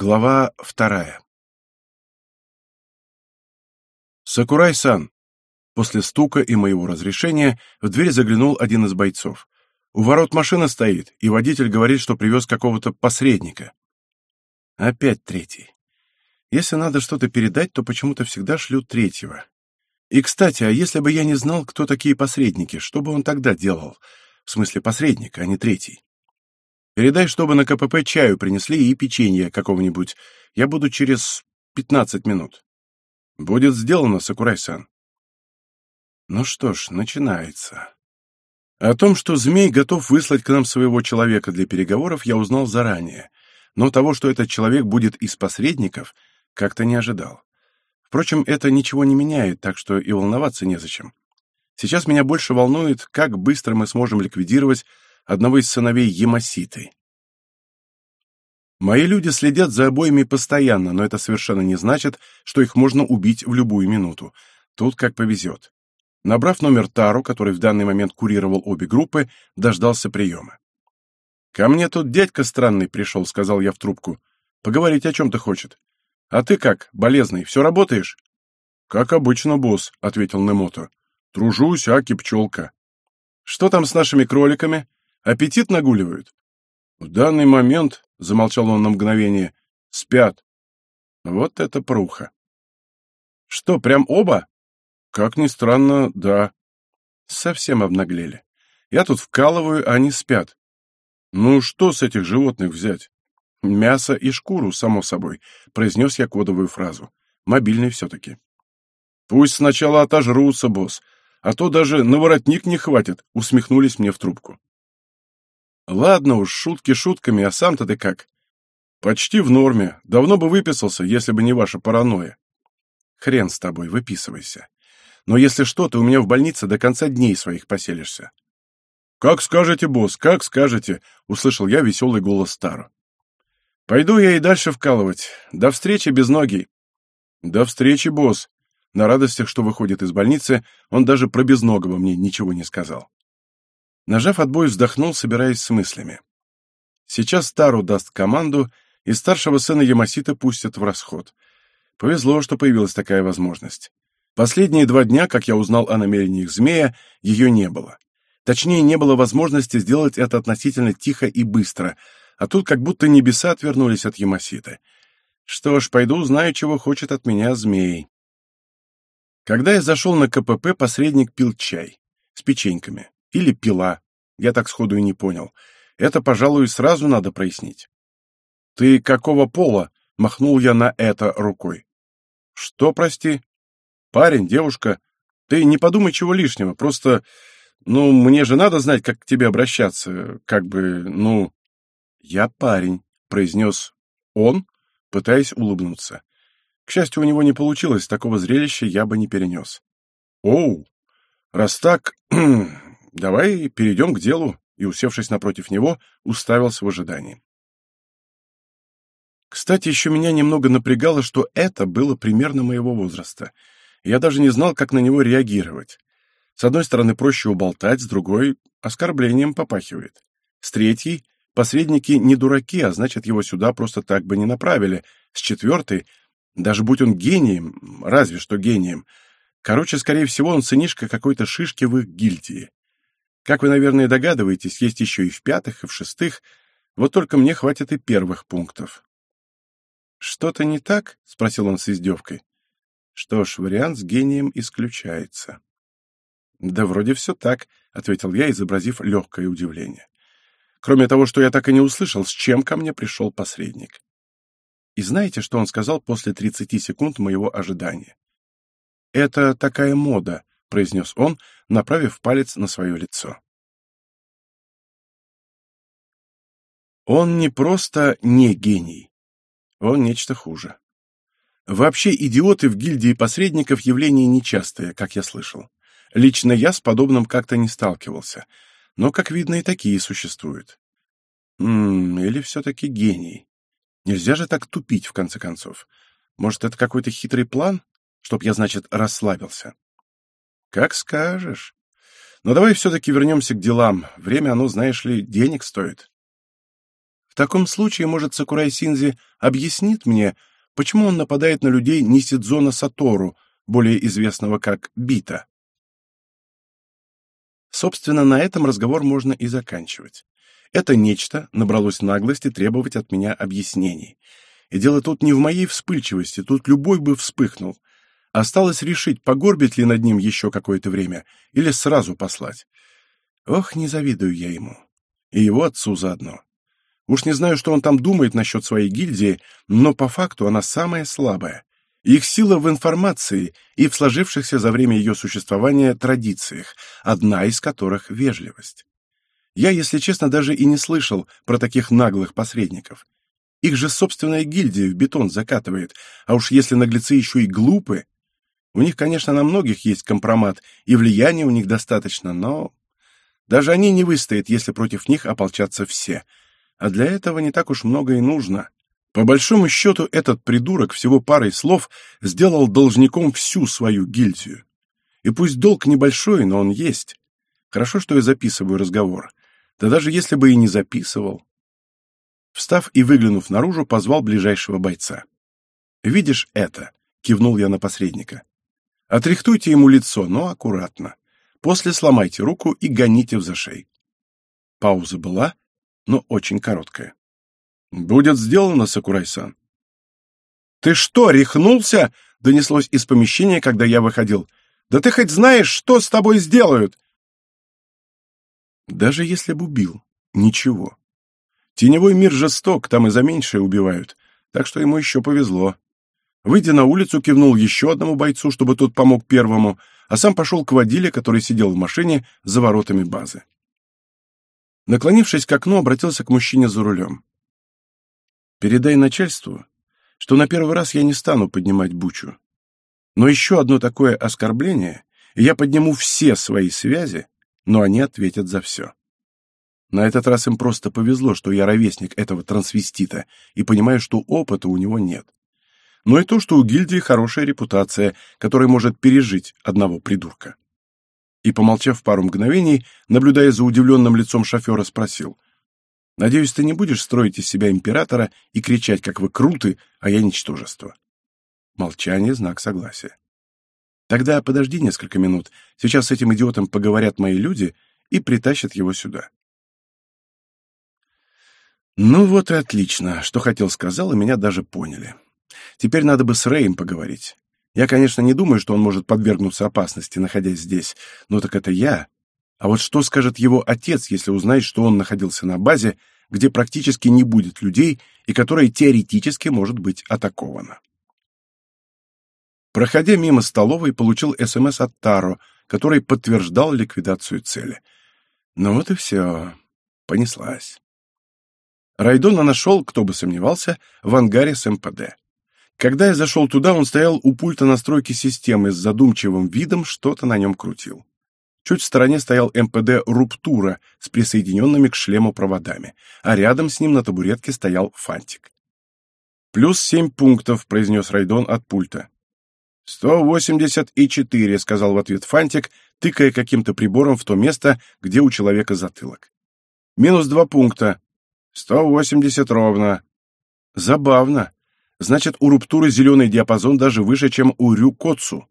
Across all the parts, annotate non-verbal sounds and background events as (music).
Глава вторая «Сакурай-сан!» После стука и моего разрешения в дверь заглянул один из бойцов. «У ворот машина стоит, и водитель говорит, что привез какого-то посредника». Опять третий. Если надо что-то передать, то почему-то всегда шлют третьего. И, кстати, а если бы я не знал, кто такие посредники, что бы он тогда делал? В смысле посредника, а не третий. Передай, чтобы на КПП чаю принесли и печенье какого-нибудь. Я буду через пятнадцать минут. Будет сделано, Сакурай-сан. Ну что ж, начинается. О том, что змей готов выслать к нам своего человека для переговоров, я узнал заранее. Но того, что этот человек будет из посредников, как-то не ожидал. Впрочем, это ничего не меняет, так что и волноваться незачем. Сейчас меня больше волнует, как быстро мы сможем ликвидировать одного из сыновей Ямаситы. Мои люди следят за обоими постоянно, но это совершенно не значит, что их можно убить в любую минуту. Тут как повезет. Набрав номер Тару, который в данный момент курировал обе группы, дождался приема. «Ко мне тут дядька странный пришел», — сказал я в трубку. «Поговорить о чем-то хочет. А ты как, болезный, все работаешь?» «Как обычно, босс», — ответил Немото. «Тружусь, аки пчелка». «Что там с нашими кроликами?» Аппетит нагуливают? В данный момент, — замолчал он на мгновение, — спят. Вот это пруха. Что, прям оба? Как ни странно, да. Совсем обнаглели. Я тут вкалываю, а они спят. Ну, что с этих животных взять? Мясо и шкуру, само собой, — произнес я кодовую фразу. Мобильный все-таки. Пусть сначала отожрутся, босс, а то даже на воротник не хватит, — усмехнулись мне в трубку. Ладно уж, шутки шутками, а сам-то ты как? Почти в норме. Давно бы выписался, если бы не ваша паранойя. Хрен с тобой, выписывайся. Но если что, ты у меня в больнице до конца дней своих поселишься. Как скажете, босс, как скажете, услышал я веселый голос Стару. Пойду я и дальше вкалывать. До встречи, без ноги. До встречи, босс. На радостях, что выходит из больницы, он даже про безногого мне ничего не сказал. Нажав отбой, вздохнул, собираясь с мыслями. Сейчас Тару даст команду, и старшего сына Ямасита пустят в расход. Повезло, что появилась такая возможность. Последние два дня, как я узнал о намерениях змея, ее не было. Точнее, не было возможности сделать это относительно тихо и быстро, а тут как будто небеса отвернулись от Ямасита. Что ж, пойду узнаю, чего хочет от меня змей. Когда я зашел на КПП, посредник пил чай с печеньками. Или пила. Я так сходу и не понял. Это, пожалуй, сразу надо прояснить. «Ты какого пола?» — махнул я на это рукой. «Что, прости?» «Парень, девушка. Ты не подумай чего лишнего, просто... Ну, мне же надо знать, как к тебе обращаться. Как бы, ну...» «Я парень», — произнес он, пытаясь улыбнуться. К счастью, у него не получилось, такого зрелища я бы не перенес. «Оу, раз так, (clears throat) давай перейдем к делу», и, усевшись напротив него, уставился в ожидании. Кстати, еще меня немного напрягало, что это было примерно моего возраста. Я даже не знал, как на него реагировать. С одной стороны, проще уболтать, с другой — оскорблением попахивает. С третьей — посредники не дураки, а значит, его сюда просто так бы не направили. С четвертой — даже будь он гением, разве что гением. Короче, скорее всего, он сынишка какой-то шишки в их гильдии. Как вы, наверное, догадываетесь, есть еще и в пятых, и в шестых, вот только мне хватит и первых пунктов. «Что-то не так?» — спросил он с издевкой. «Что ж, вариант с гением исключается». «Да вроде все так», — ответил я, изобразив легкое удивление. «Кроме того, что я так и не услышал, с чем ко мне пришел посредник». И знаете, что он сказал после 30 секунд моего ожидания? «Это такая мода», — произнес он, направив палец на свое лицо. Он не просто не гений. Он нечто хуже. Вообще идиоты в гильдии посредников явление нечастое, как я слышал. Лично я с подобным как-то не сталкивался, но, как видно, и такие существуют. Ммм, или все-таки гений. Нельзя же так тупить, в конце концов. Может, это какой-то хитрый план, чтоб я, значит, расслабился? Как скажешь. Но давай все-таки вернемся к делам. Время, оно, знаешь ли, денег стоит. В таком случае, может, Сакурай Синзи объяснит мне, почему он нападает на людей Нисидзона Сатору, более известного как Бита. Собственно, на этом разговор можно и заканчивать. Это нечто набралось наглости требовать от меня объяснений. И дело тут не в моей вспыльчивости, тут любой бы вспыхнул. Осталось решить, погорбить ли над ним еще какое-то время или сразу послать. Ох, не завидую я ему. И его отцу заодно. Уж не знаю, что он там думает насчет своей гильдии, но по факту она самая слабая. Их сила в информации и в сложившихся за время ее существования традициях, одна из которых — вежливость. Я, если честно, даже и не слышал про таких наглых посредников. Их же собственная гильдия в бетон закатывает, а уж если наглецы еще и глупы... У них, конечно, на многих есть компромат, и влияния у них достаточно, но... Даже они не выстоят, если против них ополчатся все. А для этого не так уж много и нужно. По большому счету, этот придурок всего парой слов сделал должником всю свою гильдию. И пусть долг небольшой, но он есть. Хорошо, что я записываю разговор. Да даже если бы и не записывал. Встав и выглянув наружу, позвал ближайшего бойца. «Видишь это?» — кивнул я на посредника. «Отрихтуйте ему лицо, но аккуратно. После сломайте руку и гоните в зашей». Пауза была, но очень короткая. «Будет сделано, Сакурай-сан». «Ты что, рехнулся?» — донеслось из помещения, когда я выходил. «Да ты хоть знаешь, что с тобой сделают?» Даже если бы убил, ничего. Теневой мир жесток, там и за меньшее убивают, так что ему еще повезло. Выйдя на улицу, кивнул еще одному бойцу, чтобы тот помог первому, а сам пошел к водиле, который сидел в машине за воротами базы. Наклонившись к окну, обратился к мужчине за рулем. Передай начальству, что на первый раз я не стану поднимать бучу. Но еще одно такое оскорбление, и я подниму все свои связи, но они ответят за все. На этот раз им просто повезло, что я ровесник этого трансвестита, и понимаю, что опыта у него нет. Но и то, что у гильдии хорошая репутация, которая может пережить одного придурка. И, помолчав пару мгновений, наблюдая за удивленным лицом шофера, спросил — Надеюсь, ты не будешь строить из себя императора и кричать, как вы круты, а я ничтожество. Молчание — знак согласия. Тогда подожди несколько минут. Сейчас с этим идиотом поговорят мои люди и притащат его сюда. Ну вот и отлично. Что хотел, сказал, и меня даже поняли. Теперь надо бы с Рэем поговорить. Я, конечно, не думаю, что он может подвергнуться опасности, находясь здесь, но так это я, а вот что скажет его отец, если узнает, что он находился на базе, где практически не будет людей и которая теоретически может быть атакована? Проходя мимо столовой, получил СМС от Таро, который подтверждал ликвидацию цели. Ну вот и все. Понеслась. Райдона нашел, кто бы сомневался, в ангаре с МПД. Когда я зашел туда, он стоял у пульта настройки системы с задумчивым видом, что-то на нем крутил. Чуть в стороне стоял МПД «Руптура» с присоединенными к шлему проводами, а рядом с ним на табуретке стоял фантик. «Плюс семь пунктов», — произнес Райдон от пульта. «Сто восемьдесят и четыре», — сказал в ответ фантик, тыкая каким-то прибором в то место, где у человека затылок. «Минус два пункта. Сто восемьдесят ровно». «Забавно. Значит, у Руптуры зеленый диапазон даже выше, чем у Рюкоцу».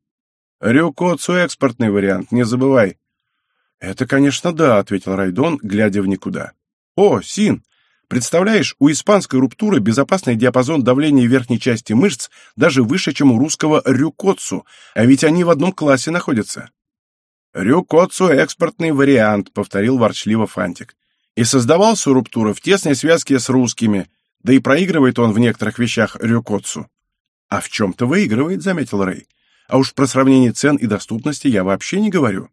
Рюкоцу экспортный вариант, не забывай. Это, конечно, да, ответил Райдон, глядя в никуда. О, Син, представляешь, у испанской руптуры безопасный диапазон давления верхней части мышц даже выше, чем у русского рюкоцу, а ведь они в одном классе находятся. Рюкоцу экспортный вариант, повторил ворчливо Фантик. И создавался руптура в тесной связке с русскими, да и проигрывает он в некоторых вещах рюкоцу. А в чем-то выигрывает, заметил Рэй. А уж про сравнение цен и доступности я вообще не говорю.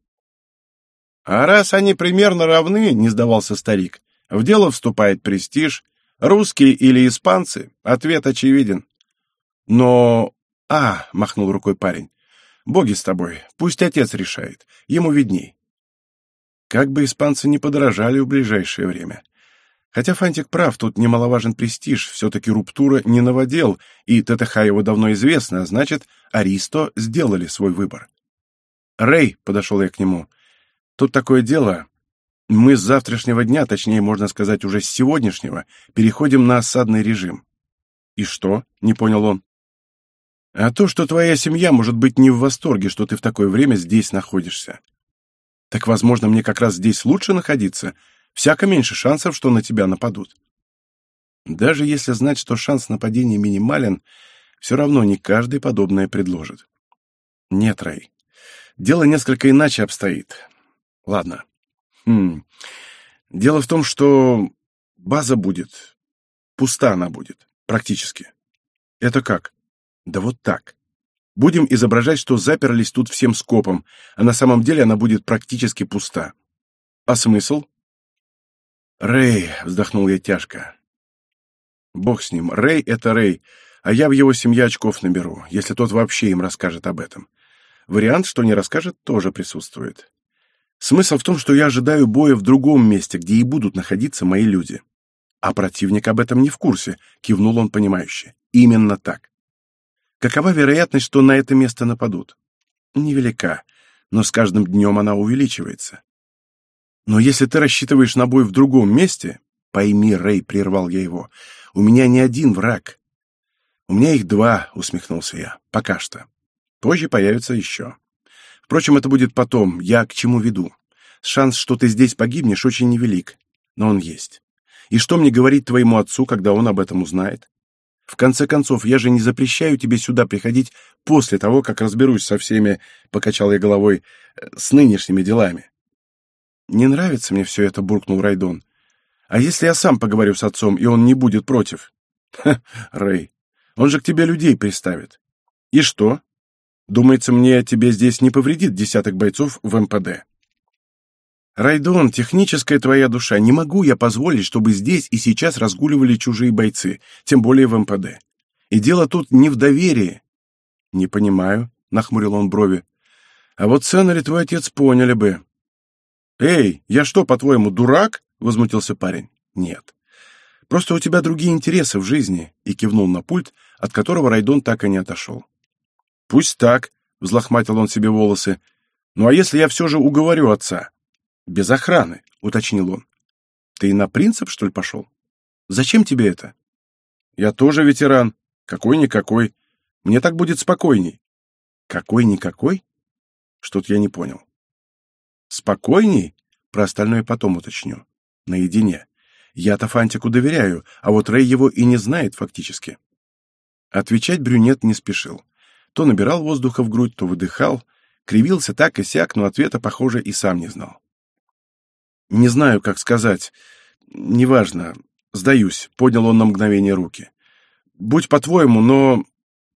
А раз они примерно равны, не сдавался старик, в дело вступает престиж. Русские или испанцы? Ответ очевиден. Но... А, махнул рукой парень. Боги с тобой, пусть отец решает, ему видней. Как бы испанцы не подорожали в ближайшее время. Хотя Фантик прав, тут немаловажен престиж, все-таки Руптура не новодел, и ТТХ его давно известно, а значит, Аристо сделали свой выбор. «Рэй», — подошел я к нему, — «тут такое дело. Мы с завтрашнего дня, точнее, можно сказать, уже с сегодняшнего, переходим на осадный режим. И что? Не понял он. А то, что твоя семья может быть не в восторге, что ты в такое время здесь находишься. Так, возможно, мне как раз здесь лучше находиться. Всяко меньше шансов, что на тебя нападут. Даже если знать, что шанс нападения минимален, все равно не каждый подобное предложит. Нет, Рэй. Дело несколько иначе обстоит. Ладно. Хм. Дело в том, что база будет. Пуста она будет. Практически. Это как? Да вот так. Будем изображать, что заперлись тут всем скопом, а на самом деле она будет практически пуста. А смысл? Рэй, вздохнул я тяжко. Бог с ним. Рэй — это Рэй, а я в его семье очков наберу, если тот вообще им расскажет об этом. Вариант, что не расскажет, тоже присутствует. Смысл в том, что я ожидаю боя в другом месте, где и будут находиться мои люди. А противник об этом не в курсе, кивнул он понимающе. Именно так. Какова вероятность, что на это место нападут? Невелика, но с каждым днем она увеличивается. Но если ты рассчитываешь на бой в другом месте, пойми, Рэй, прервал я его, у меня не один враг. У меня их два, усмехнулся я, пока что. Позже появится еще. Впрочем, это будет потом. Я к чему веду? Шанс, что ты здесь погибнешь, очень невелик. Но он есть. И что мне говорить твоему отцу, когда он об этом узнает? В конце концов, я же не запрещаю тебе сюда приходить после того, как разберусь со всеми, — покачал я головой, — с нынешними делами. Не нравится мне все это, — буркнул Райдон. А если я сам поговорю с отцом, и он не будет против? Ха, Рэй, он же к тебе людей приставит. И что? Думается, мне тебе здесь не повредит десяток бойцов в МПД. Райдон, техническая твоя душа, не могу я позволить, чтобы здесь и сейчас разгуливали чужие бойцы, тем более в МПД. И дело тут не в доверии. Не понимаю, нахмурил он брови. А вот ли твой отец поняли бы? Эй, я что, по-твоему, дурак? возмутился парень. Нет. Просто у тебя другие интересы в жизни, и кивнул на пульт, от которого Райдон так и не отошел. Пусть так, взлохматил он себе волосы. Ну а если я все же уговорю отца? Без охраны, уточнил он. Ты на принцип, что ли, пошел? Зачем тебе это? Я тоже ветеран. Какой-никакой. Мне так будет спокойней. Какой-никакой? Что-то я не понял. Спокойней? Про остальное потом уточню. Наедине. Я-то Фантику доверяю, а вот Рэй его и не знает фактически. Отвечать брюнет не спешил. То набирал воздуха в грудь, то выдыхал, кривился так и сяк, но ответа, похоже, и сам не знал. «Не знаю, как сказать. Неважно. Сдаюсь», — поднял он на мгновение руки. «Будь по-твоему, но...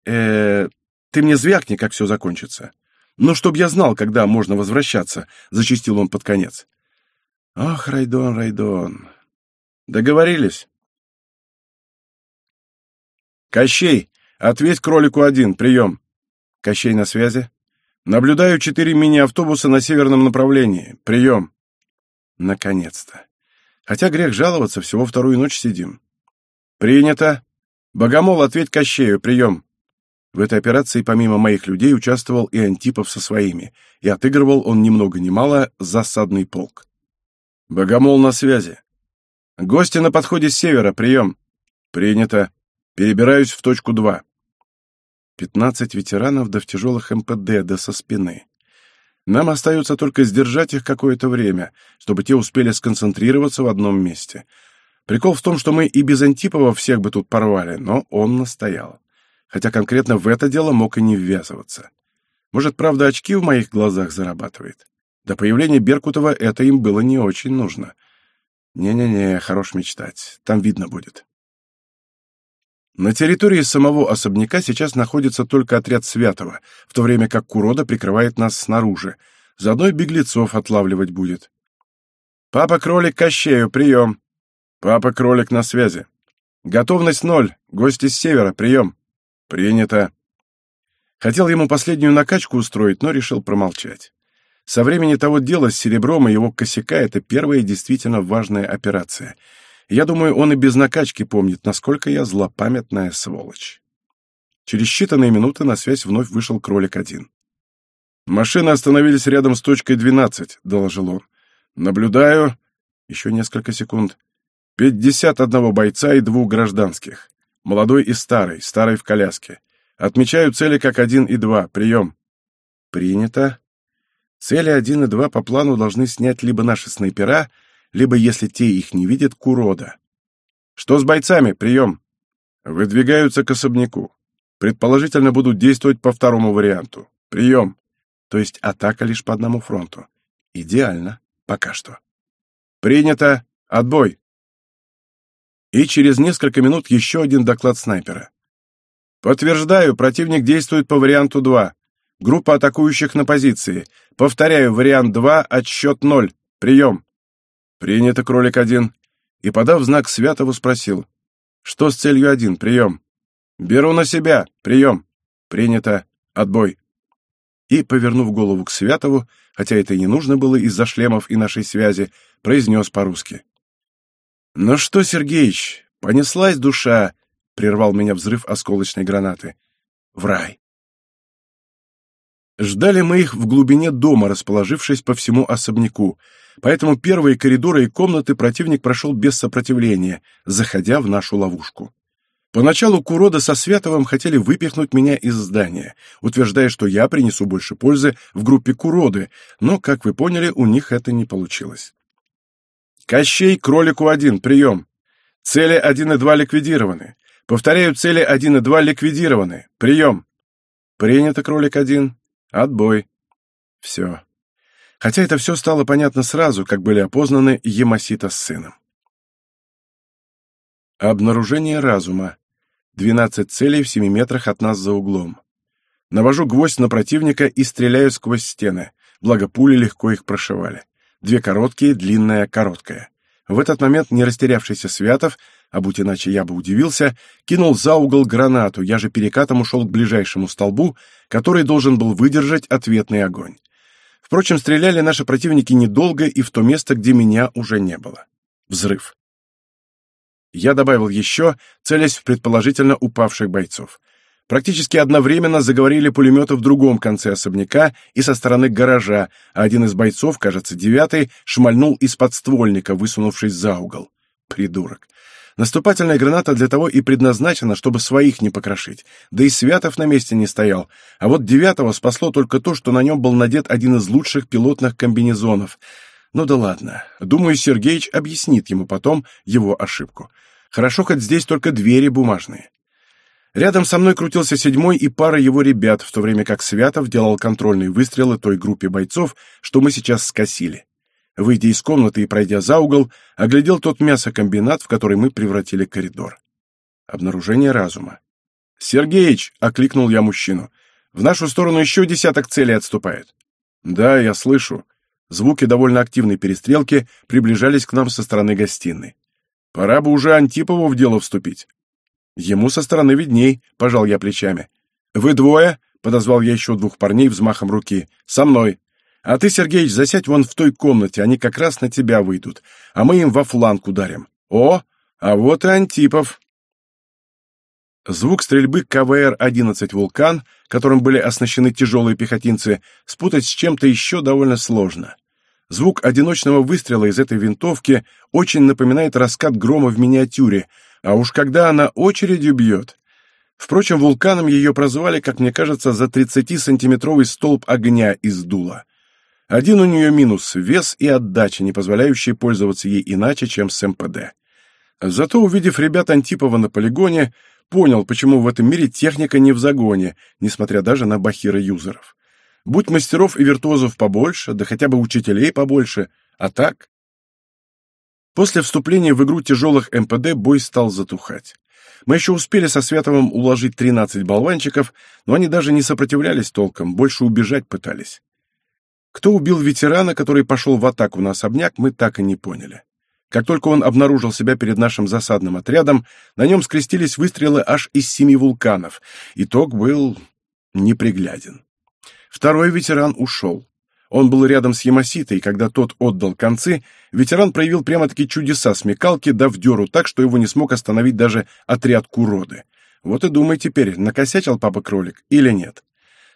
э Ты мне звякни, как все закончится. Но чтоб я знал, когда можно возвращаться», — зачистил он под конец. «Ох, Райдон, Райдон. Договорились?» «Кощей, ответь кролику один, прием!» Кощей на связи. Наблюдаю четыре мини-автобуса на северном направлении. Прием. Наконец-то. Хотя грех жаловаться, всего вторую ночь сидим. Принято. Богомол, ответь Кощею. Прием. В этой операции помимо моих людей участвовал и Антипов со своими, и отыгрывал он ни много ни мало засадный полк. Богомол на связи. Гости на подходе с севера. Прием. Принято. Перебираюсь в точку два. Пятнадцать ветеранов да в тяжелых МПД, да со спины. Нам остается только сдержать их какое-то время, чтобы те успели сконцентрироваться в одном месте. Прикол в том, что мы и без Антипова всех бы тут порвали, но он настоял. Хотя конкретно в это дело мог и не ввязываться. Может, правда, очки в моих глазах зарабатывает? До появления Беркутова это им было не очень нужно. Не-не-не, хорош мечтать. Там видно будет. На территории самого особняка сейчас находится только отряд Святого, в то время как Курода прикрывает нас снаружи. Заодно и беглецов отлавливать будет. «Папа-кролик Кощею, прием!» «Папа-кролик на связи!» «Готовность ноль, гости с севера, прием!» «Принято!» Хотел ему последнюю накачку устроить, но решил промолчать. Со времени того дела с серебром и его косяка это первая действительно важная операция — я думаю, он и без накачки помнит, насколько я злопамятная сволочь. Через считанные минуты на связь вновь вышел кролик один. «Машины остановились рядом с точкой 12», — доложил он. Наблюдаю. Еще несколько секунд. Пятьдесят одного бойца и двух гражданских. Молодой и старый, старый в коляске. Отмечаю цели как один и два. Прием. Принято. Цели один и два по плану должны снять либо наши снайпера, либо, если те их не видят, Курода. Что с бойцами? Прием. Выдвигаются к особняку. Предположительно, будут действовать по второму варианту. Прием. То есть атака лишь по одному фронту. Идеально. Пока что. Принято. Отбой. И через несколько минут еще один доклад снайпера. Подтверждаю, противник действует по варианту 2. Группа атакующих на позиции. Повторяю, вариант 2, отсчет 0. Прием. Принято, кролик 1. И, подав знак Святову, спросил. Что с целью 1? Прием. Беру на себя. Прием. Принято. Отбой. И, повернув голову к Святову, хотя это и не нужно было из-за шлемов и нашей связи, произнес по-русски. «Ну что, Сергеич, понеслась душа!» — прервал меня взрыв осколочной гранаты. «В рай!» Ждали мы их в глубине дома, расположившись по всему особняку, поэтому первые коридоры и комнаты противник прошел без сопротивления, заходя в нашу ловушку. Поначалу Курода со Святовым хотели выпихнуть меня из здания, утверждая, что я принесу больше пользы в группе Куроды, но, как вы поняли, у них это не получилось. Кощей кролику один, прием. Цели один и два ликвидированы. Повторяю, цели один и два ликвидированы. Прием. Принято, кролик один. Отбой. Все. Хотя это все стало понятно сразу, как были опознаны Емасита с сыном. Обнаружение разума. 12 целей в 7 метрах от нас за углом. Навожу гвоздь на противника и стреляю сквозь стены, благо пули легко их прошивали. Две короткие, длинная, короткая. В этот момент не растерявшийся Святов, а будь иначе я бы удивился, кинул за угол гранату, я же перекатом ушел к ближайшему столбу, который должен был выдержать ответный огонь. Впрочем, стреляли наши противники недолго и в то место, где меня уже не было. Взрыв. Я добавил еще, целясь в предположительно упавших бойцов. Практически одновременно заговорили пулеметы в другом конце особняка и со стороны гаража, а один из бойцов, кажется, девятый, шмальнул из подствольника, высунувшись за угол. Придурок. Наступательная граната для того и предназначена, чтобы своих не покрошить. Да и Святов на месте не стоял. А вот девятого спасло только то, что на нем был надет один из лучших пилотных комбинезонов. Ну да ладно. Думаю, Сергеич объяснит ему потом его ошибку. Хорошо, хоть здесь только двери бумажные. Рядом со мной крутился седьмой и пара его ребят, в то время как Святов делал контрольные выстрелы той группе бойцов, что мы сейчас скосили. Выйдя из комнаты и пройдя за угол, оглядел тот мясокомбинат, в который мы превратили коридор. Обнаружение разума. «Сергеич!» — окликнул я мужчину. «В нашу сторону еще десяток целей отступает». «Да, я слышу». Звуки довольно активной перестрелки приближались к нам со стороны гостиной. «Пора бы уже Антипову в дело вступить». «Ему со стороны видней», — пожал я плечами. «Вы двое?» — подозвал я еще двух парней взмахом руки. «Со мной. А ты, Сергеич, засядь вон в той комнате, они как раз на тебя выйдут, а мы им во фланг ударим. О, а вот и Антипов. Звук стрельбы КВР-11 «Вулкан», которым были оснащены тяжелые пехотинцы, спутать с чем-то еще довольно сложно. Звук одиночного выстрела из этой винтовки очень напоминает раскат грома в миниатюре, а уж когда она очередью бьет. Впрочем, вулканом ее прозвали, как мне кажется, за 30-сантиметровый столб огня из дула. Один у нее минус — вес и отдача, не позволяющие пользоваться ей иначе, чем с МПД. Зато, увидев ребят Антипова на полигоне, понял, почему в этом мире техника не в загоне, несмотря даже на бахира-юзеров. Будь мастеров и виртуозов побольше, да хотя бы учителей побольше, а так... После вступления в игру тяжелых МПД бой стал затухать. Мы еще успели со Святовым уложить 13 болванчиков, но они даже не сопротивлялись толком, больше убежать пытались. Кто убил ветерана, который пошел в атаку на особняк, мы так и не поняли. Как только он обнаружил себя перед нашим засадным отрядом, на нем скрестились выстрелы аж из семи вулканов. Итог был непригляден. Второй ветеран ушел. Он был рядом с Ямаситой, когда тот отдал концы, ветеран проявил прямо-таки чудеса смекалки, дав дёру так, что его не смог остановить даже отряд Куроды. Вот и думай теперь, накосячил папа-кролик или нет.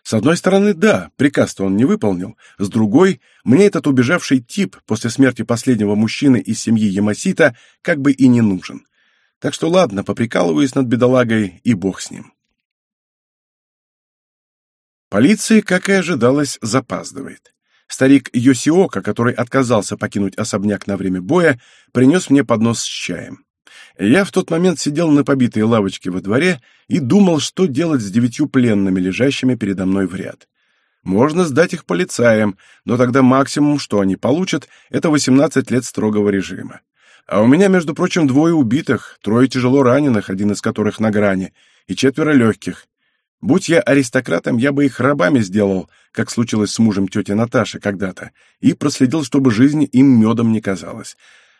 С одной стороны, да, приказ-то он не выполнил. С другой, мне этот убежавший тип после смерти последнего мужчины из семьи Ямасита как бы и не нужен. Так что ладно, поприкалываюсь над бедолагой, и бог с ним. Полиция, как и ожидалось, запаздывает. Старик Йосиока, который отказался покинуть особняк на время боя, принес мне поднос с чаем. Я в тот момент сидел на побитой лавочке во дворе и думал, что делать с девятью пленными, лежащими передо мной в ряд. Можно сдать их полицаям, но тогда максимум, что они получат, это 18 лет строгого режима. А у меня, между прочим, двое убитых, трое тяжело раненых, один из которых на грани, и четверо легких. Будь я аристократом, я бы их рабами сделал, как случилось с мужем тети Наташи когда-то, и проследил, чтобы жизнь им медом не казалась.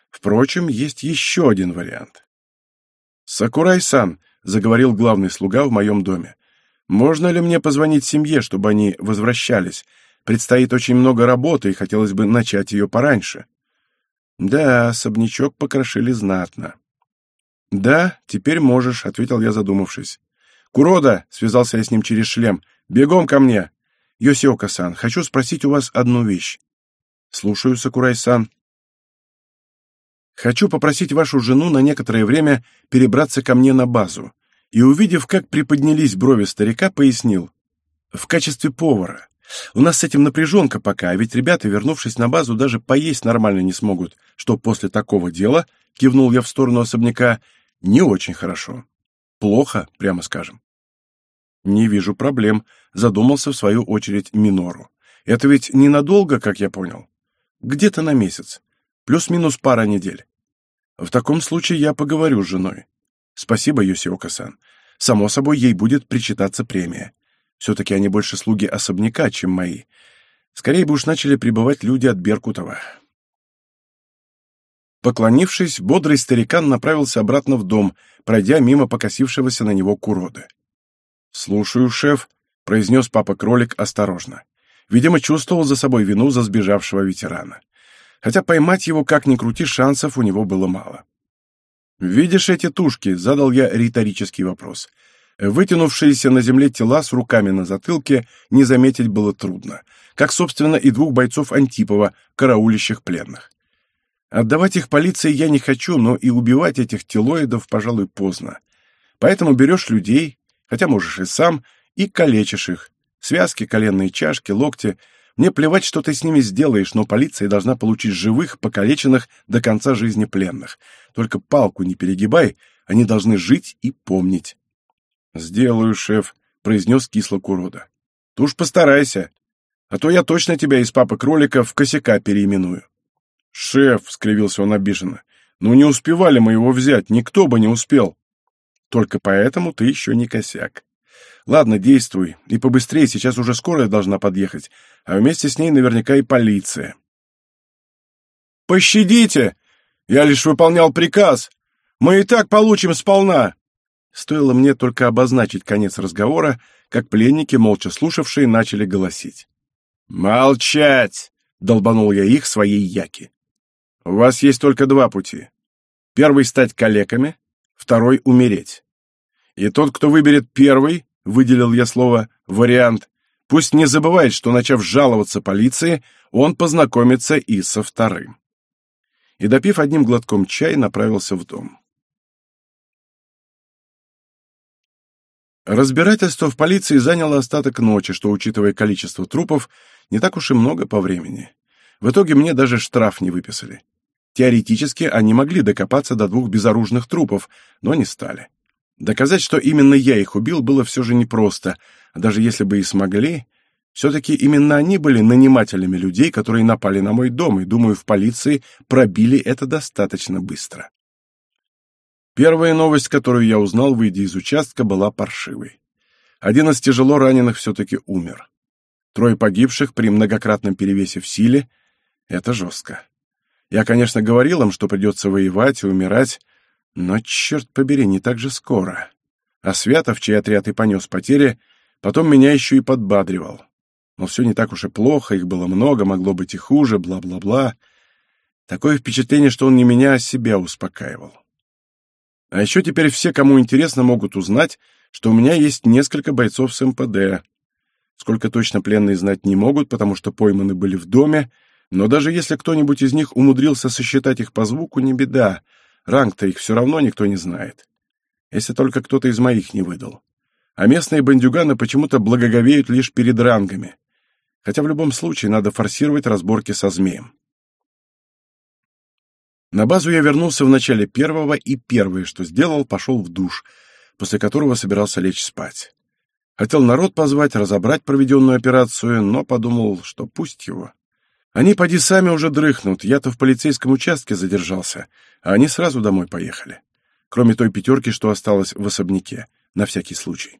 Впрочем, есть еще один вариант. «Сакурай-сан», — заговорил главный слуга в моем доме, — «можно ли мне позвонить семье, чтобы они возвращались? Предстоит очень много работы, и хотелось бы начать ее пораньше». Да, особнячок покрошили знатно. «Да, теперь можешь», — ответил я, задумавшись. «Курода!» — связался я с ним через шлем. «Бегом ко мне!» «Йосиока-сан, хочу спросить у вас одну вещь». «Слушаю, Сакурай-сан». Хочу попросить вашу жену на некоторое время перебраться ко мне на базу. И, увидев, как приподнялись брови старика, пояснил. В качестве повара. У нас с этим напряженка пока, а ведь ребята, вернувшись на базу, даже поесть нормально не смогут, что после такого дела, кивнул я в сторону особняка, не очень хорошо. Плохо, прямо скажем. Не вижу проблем, задумался в свою очередь Минору. Это ведь ненадолго, как я понял. Где-то на месяц. Плюс-минус пара недель. В таком случае я поговорю с женой. Спасибо, Юсиока-сан. Само собой, ей будет причитаться премия. Все-таки они больше слуги особняка, чем мои. Скорее бы уж начали прибывать люди от Беркутова. Поклонившись, бодрый старикан направился обратно в дом, пройдя мимо покосившегося на него Курода. «Слушаю, шеф», — произнес папа-кролик осторожно. Видимо, чувствовал за собой вину за сбежавшего ветерана хотя поймать его как ни крути шансов у него было мало. «Видишь эти тушки?» — задал я риторический вопрос. Вытянувшиеся на земле тела с руками на затылке не заметить было трудно, как, собственно, и двух бойцов Антипова, караулищих пленных. Отдавать их полиции я не хочу, но и убивать этих телоидов, пожалуй, поздно. Поэтому берешь людей, хотя можешь и сам, и калечишь их. Связки, коленные чашки, локти — мне плевать, что ты с ними сделаешь, но полиция должна получить живых, покалеченных до конца жизни пленных. Только палку не перегибай, они должны жить и помнить. «Сделаю, шеф», — произнес кисло Курода. «Ты уж постарайся, а то я точно тебя из папы-кролика в косяка переименую». «Шеф», — скривился он обиженно, — «ну не успевали мы его взять, никто бы не успел». «Только поэтому ты еще не косяк. Ладно, действуй, и побыстрее, сейчас уже скорая должна подъехать, а вместе с ней наверняка и полиция. «Пощадите! Я лишь выполнял приказ! Мы и так получим сполна!» Стоило мне только обозначить конец разговора, как пленники, молча слушавшие, начали голосить. «Молчать!» — долбанул я их своей яки. «У вас есть только два пути. Первый — стать калеками, второй — умереть. И тот, кто выберет первый, — выделил я слово «вариант», Пусть не забывает, что, начав жаловаться полиции, он познакомится и со вторым. И, допив одним глотком чай, направился в дом. Разбирательство в полиции заняло остаток ночи, что, учитывая количество трупов, не так уж и много по времени. В итоге мне даже штраф не выписали. Теоретически они могли докопаться до двух безоружных трупов, но не стали. Доказать, что именно я их убил, было все же непросто, а даже если бы и смогли, все-таки именно они были нанимателями людей, которые напали на мой дом, и, думаю, в полиции пробили это достаточно быстро. Первая новость, которую я узнал, выйдя из участка, была паршивой. Один из тяжело раненых все-таки умер. Трое погибших при многократном перевесе в силе — это жестко. Я, конечно, говорил им, что придется воевать и умирать, но, черт побери, не так же скоро. А Святов, чей отряд и понес потери, потом меня еще и подбадривал. Но все не так уж и плохо, их было много, могло быть и хуже, бла-бла-бла. Такое впечатление, что он не меня, а себя успокаивал. А еще теперь все, кому интересно, могут узнать, что у меня есть несколько бойцов с МПД. Сколько точно пленные знать не могут, потому что пойманы были в доме, но даже если кто-нибудь из них умудрился сосчитать их по звуку, не беда. Ранг-то их все равно никто не знает. Если только кто-то из моих не выдал. А местные бандюганы почему-то благоговеют лишь перед рангами. Хотя в любом случае надо форсировать разборки со змеем. На базу я вернулся в начале первого, и первое, что сделал, пошел в душ, после которого собирался лечь спать. Хотел народ позвать, разобрать проведенную операцию, но подумал, что пусть его. Они поди сами уже дрыхнут, я-то в полицейском участке задержался, а они сразу домой поехали. Кроме той пятерки, что осталось в особняке, на всякий случай.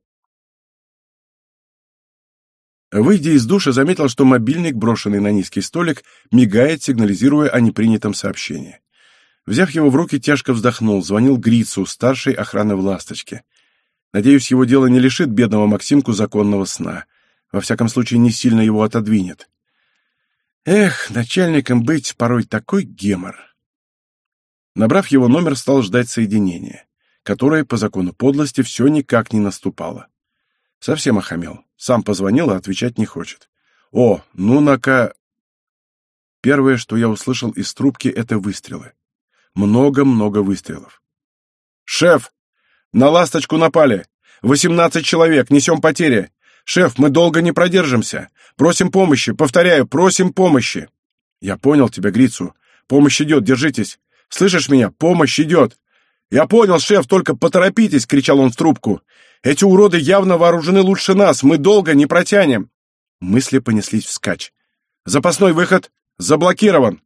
Выйдя из душа, заметил, что мобильник, брошенный на низкий столик, мигает, сигнализируя о непринятом сообщении. Взяв его в руки, тяжко вздохнул, звонил Грицу, старшей охраны в «Ласточке». Надеюсь, его дело не лишит бедного Максимку законного сна. Во всяком случае, не сильно его отодвинет. Эх, начальником быть порой такой гемор. Набрав его номер, стал ждать соединения, которое, по закону подлости, все никак не наступало. Совсем охамел. Сам позвонил, а отвечать не хочет. О, ну на-ка... Первое, что я услышал из трубки, это выстрелы. Много-много выстрелов. «Шеф! На ласточку напали! Восемнадцать человек! Несем потери! Шеф, мы долго не продержимся! Просим помощи! Повторяю, просим помощи!» «Я понял тебя, Грицу. Помощь идет, держитесь! Слышишь меня? Помощь идет!» «Я понял, шеф, только поторопитесь!» — кричал он в трубку. «Эти уроды явно вооружены лучше нас! Мы долго не протянем!» Мысли понеслись вскачь. «Запасной выход заблокирован!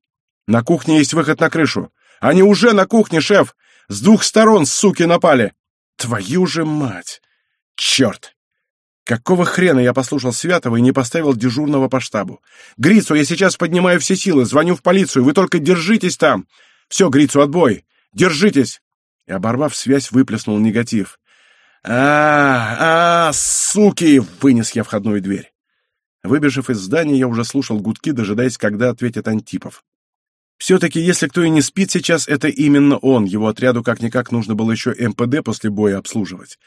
На кухне есть выход на крышу! Они уже на кухне, шеф! С двух сторон, суки, напали! Твою же мать! Черт! Какого хрена я послушал Святого и не поставил дежурного по штабу? Грицу, я сейчас поднимаю все силы, звоню в полицию, вы только держитесь там! Все, Грицу, отбой! Держитесь!» И, оборвав связь, выплеснул негатив. а а, суки!» — вынес я входную дверь. Выбежав из здания, я уже слушал гудки, дожидаясь, когда ответит Антипов. Все-таки, если кто и не спит сейчас, это именно он. Его отряду как-никак нужно было еще МПД после боя обслуживать.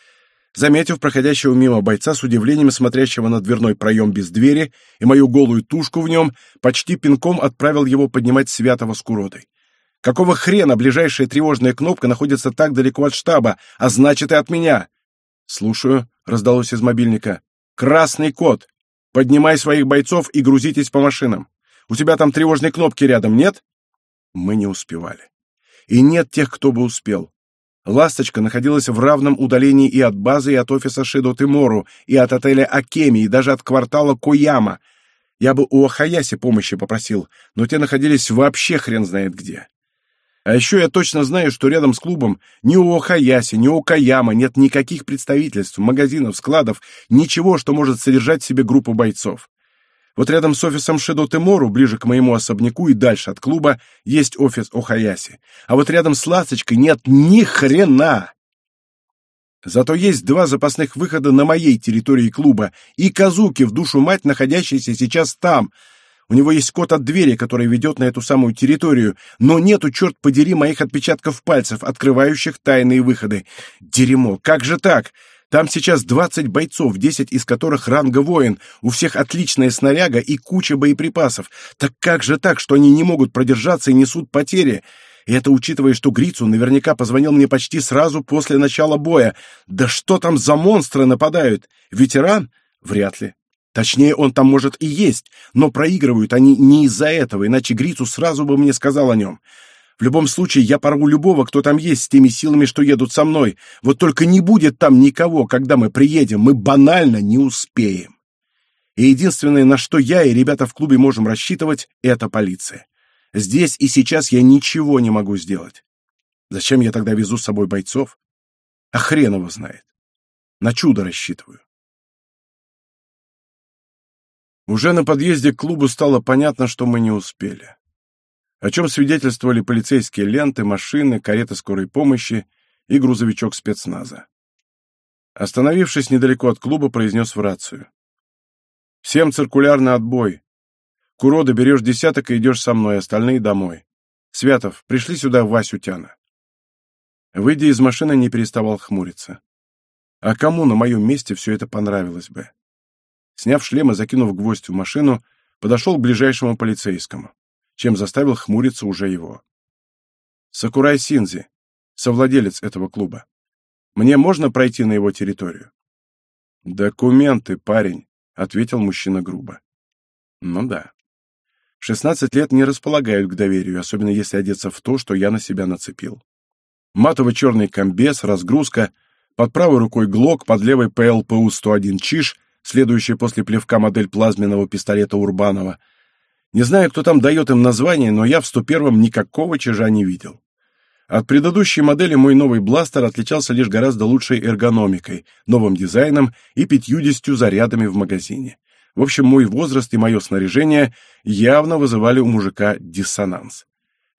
Заметив проходящего мимо бойца с удивлением смотрящего на дверной проем без двери и мою голую тушку в нем, почти пинком отправил его поднимать Святого с Куродой. Какого хрена ближайшая тревожная кнопка находится так далеко от штаба, а значит и от меня? «Слушаю», — раздалось из мобильника. «Красный код. Поднимай своих бойцов и грузитесь по машинам. У тебя там тревожной кнопки рядом, нет?» Мы не успевали. И нет тех, кто бы успел. «Ласточка» находилась в равном удалении и от базы, и от офиса Шидо Тимору, и от отеля Акеми, и даже от квартала Кояма. Я бы у Ахаяси помощи попросил, но те находились вообще хрен знает где. А еще я точно знаю, что рядом с клубом ни у Охаяси, ни у Каяма нет никаких представительств, магазинов, складов, ничего, что может содержать в себе группу бойцов. Вот рядом с офисом Шедо Темору, ближе к моему особняку и дальше от клуба, есть офис Охаяси. А вот рядом с Ласточкой нет ни хрена. Зато есть два запасных выхода на моей территории клуба и Казуки в душу мать, находящийся сейчас там. У него есть код от двери, который ведет на эту самую территорию, но нету, черт подери, моих отпечатков пальцев, открывающих тайные выходы. Дерьмо, как же так? Там сейчас 20 бойцов, 10 из которых ранга воин, у всех отличная снаряга и куча боеприпасов. Так как же так, что они не могут продержаться и несут потери? И это учитывая, что Грицу наверняка позвонил мне почти сразу после начала боя. Да что там за монстры нападают? Ветеран? Вряд ли. Точнее, он там может и есть, но проигрывают они не из-за этого, иначе Грицу сразу бы мне сказал о нем. В любом случае, я порву любого, кто там есть, с теми силами, что едут со мной. Вот только не будет там никого, когда мы приедем. Мы банально не успеем. И единственное, на что я и ребята в клубе можем рассчитывать, это полиция. Здесь и сейчас я ничего не могу сделать. Зачем я тогда везу с собой бойцов? А хрен его знает. На чудо рассчитываю. Уже на подъезде к клубу стало понятно, что мы не успели о чем свидетельствовали полицейские ленты, машины, карета скорой помощи и грузовичок спецназа. Остановившись недалеко от клуба, произнес в рацию. «Всем циркулярный отбой. Курода берешь десяток и идешь со мной, остальные домой. Святов, пришли сюда Васю Тяна». Выйдя из машины, не переставал хмуриться. А кому на моем месте все это понравилось бы? сняв шлем и закинув гвоздь в машину, подошел к ближайшему полицейскому, чем заставил хмуриться уже его. «Сакурай Синзи, совладелец этого клуба. Мне можно пройти на его территорию?» «Документы, парень», — ответил мужчина грубо. «Ну да. Шестнадцать лет не располагают к доверию, особенно если одеться в то, что я на себя нацепил. Матово-черный комбез, разгрузка, под правой рукой ГЛОК, под левой ПЛПУ-101 ЧИШ, следующая после плевка модель плазменного пистолета Урбанова. Не знаю, кто там дает им название, но я в 101-м никакого чижа не видел. От предыдущей модели мой новый бластер отличался лишь гораздо лучшей эргономикой, новым дизайном и пятьюдесятью зарядами в магазине. В общем, мой возраст и мое снаряжение явно вызывали у мужика диссонанс.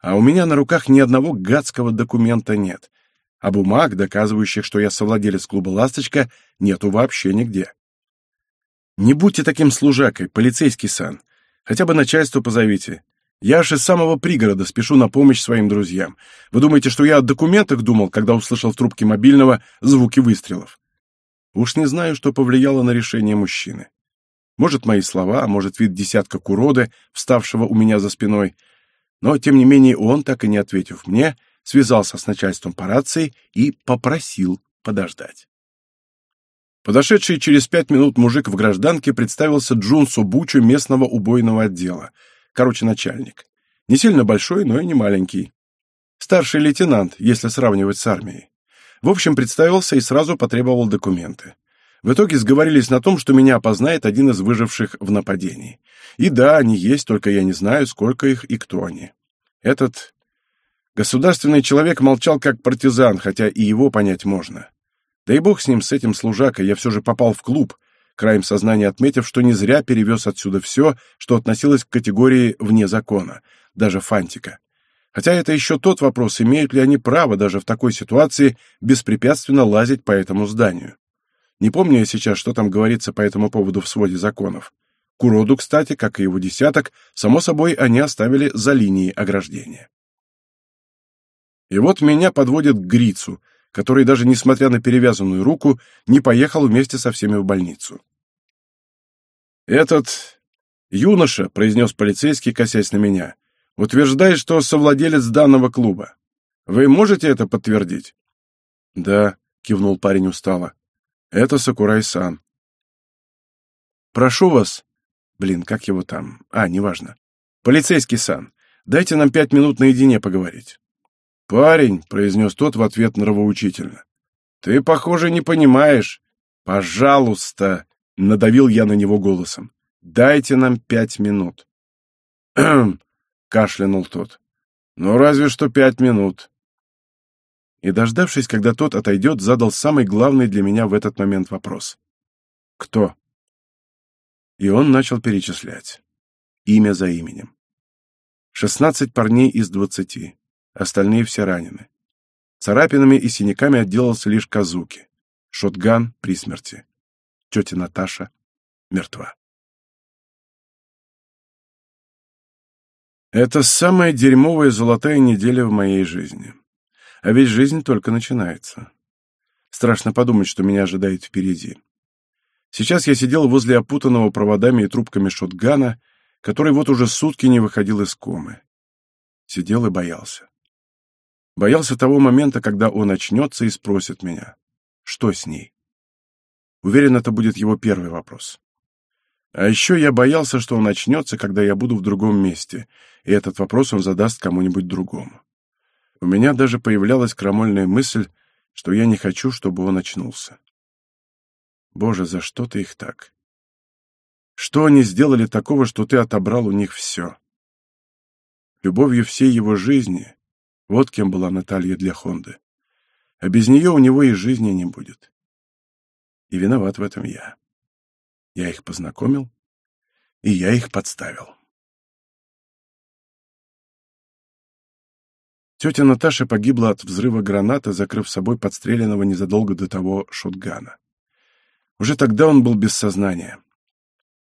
А у меня на руках ни одного гадского документа нет, а бумаг, доказывающих, что я совладелец клуба «Ласточка», нету вообще нигде. Не будьте таким служакой, полицейский сан. Хотя бы начальство позовите. Я аж из самого пригорода спешу на помощь своим друзьям. Вы думаете, что я о документах думал, когда услышал в трубке мобильного звуки выстрелов? Уж не знаю, что повлияло на решение мужчины. Может, мои слова, а может, вид десятка куроды, вставшего у меня за спиной. Но, тем не менее, он, так и не ответив мне, связался с начальством по рации и попросил подождать. Подошедший через пять минут мужик в гражданке представился Джун Субучу местного убойного отдела — короче, начальник. Не сильно большой, но и не маленький. Старший лейтенант, если сравнивать с армией. В общем, представился и сразу потребовал документы. В итоге сговорились на том, что меня опознает один из выживших в нападении. И да, они есть, только я не знаю, сколько их и кто они. Этот государственный человек молчал как партизан, хотя и его понять можно. Да и бог с ним, с этим служакой, я все же попал в клуб, краем сознания отметив, что не зря перевез отсюда все, что относилось к категории «вне закона», даже фантика. Хотя это еще тот вопрос, имеют ли они право даже в такой ситуации беспрепятственно лазить по этому зданию. Не помню я сейчас, что там говорится по этому поводу в своде законов. Куроду, кстати, как и его десяток, само собой, они оставили за линией ограждения. И вот меня подводят к Грицу, который даже несмотря на перевязанную руку не поехал вместе со всеми в больницу. «Этот юноша», — произнес полицейский, косясь на меня, — «утверждает, что совладелец данного клуба. Вы можете это подтвердить?» «Да», — кивнул парень устало. «Это Сакурай-сан». «Прошу вас...» Блин, как его там? А, неважно. «Полицейский-сан, дайте нам пять минут наедине поговорить». «Парень», — произнес тот в ответ нравоучительно, — «ты, похоже, не понимаешь. Пожалуйста», — надавил я на него голосом, — «дайте нам пять минут». «Кхм», — кашлянул тот, — «ну разве что пять минут». И, дождавшись, когда тот отойдет, задал самый главный для меня в этот момент вопрос. «Кто?» И он начал перечислять. Имя за именем. Шестнадцать парней из двадцати остальные все ранены. Царапинами и синяками отделался лишь Казуки. Шотган при смерти. Тетя Наташа мертва. Это самая дерьмовая золотая неделя в моей жизни. А ведь жизнь только начинается. Страшно подумать, что меня ожидает впереди. Сейчас я сидел возле опутанного проводами и трубками шотгана, который вот уже сутки не выходил из комы. Сидел и боялся. Боялся того момента, когда он очнется и спросит меня, что с ней. Уверен, это будет его первый вопрос. А еще я боялся, что он очнется, когда я буду в другом месте, и этот вопрос он задаст кому-нибудь другому. У меня даже появлялась крамольная мысль, что я не хочу, чтобы он очнулся. Боже, за что ты их так? Что они сделали такого, что ты отобрал у них все? Любовью всей его жизни вот кем была Наталья для Хонды. А без нее у него и жизни не будет. И виноват в этом я. Я их познакомил, и я их подставил. Тетя Наташа погибла от взрыва гранаты, закрыв собой подстреленного незадолго до того шотгана. Уже тогда он был без сознания.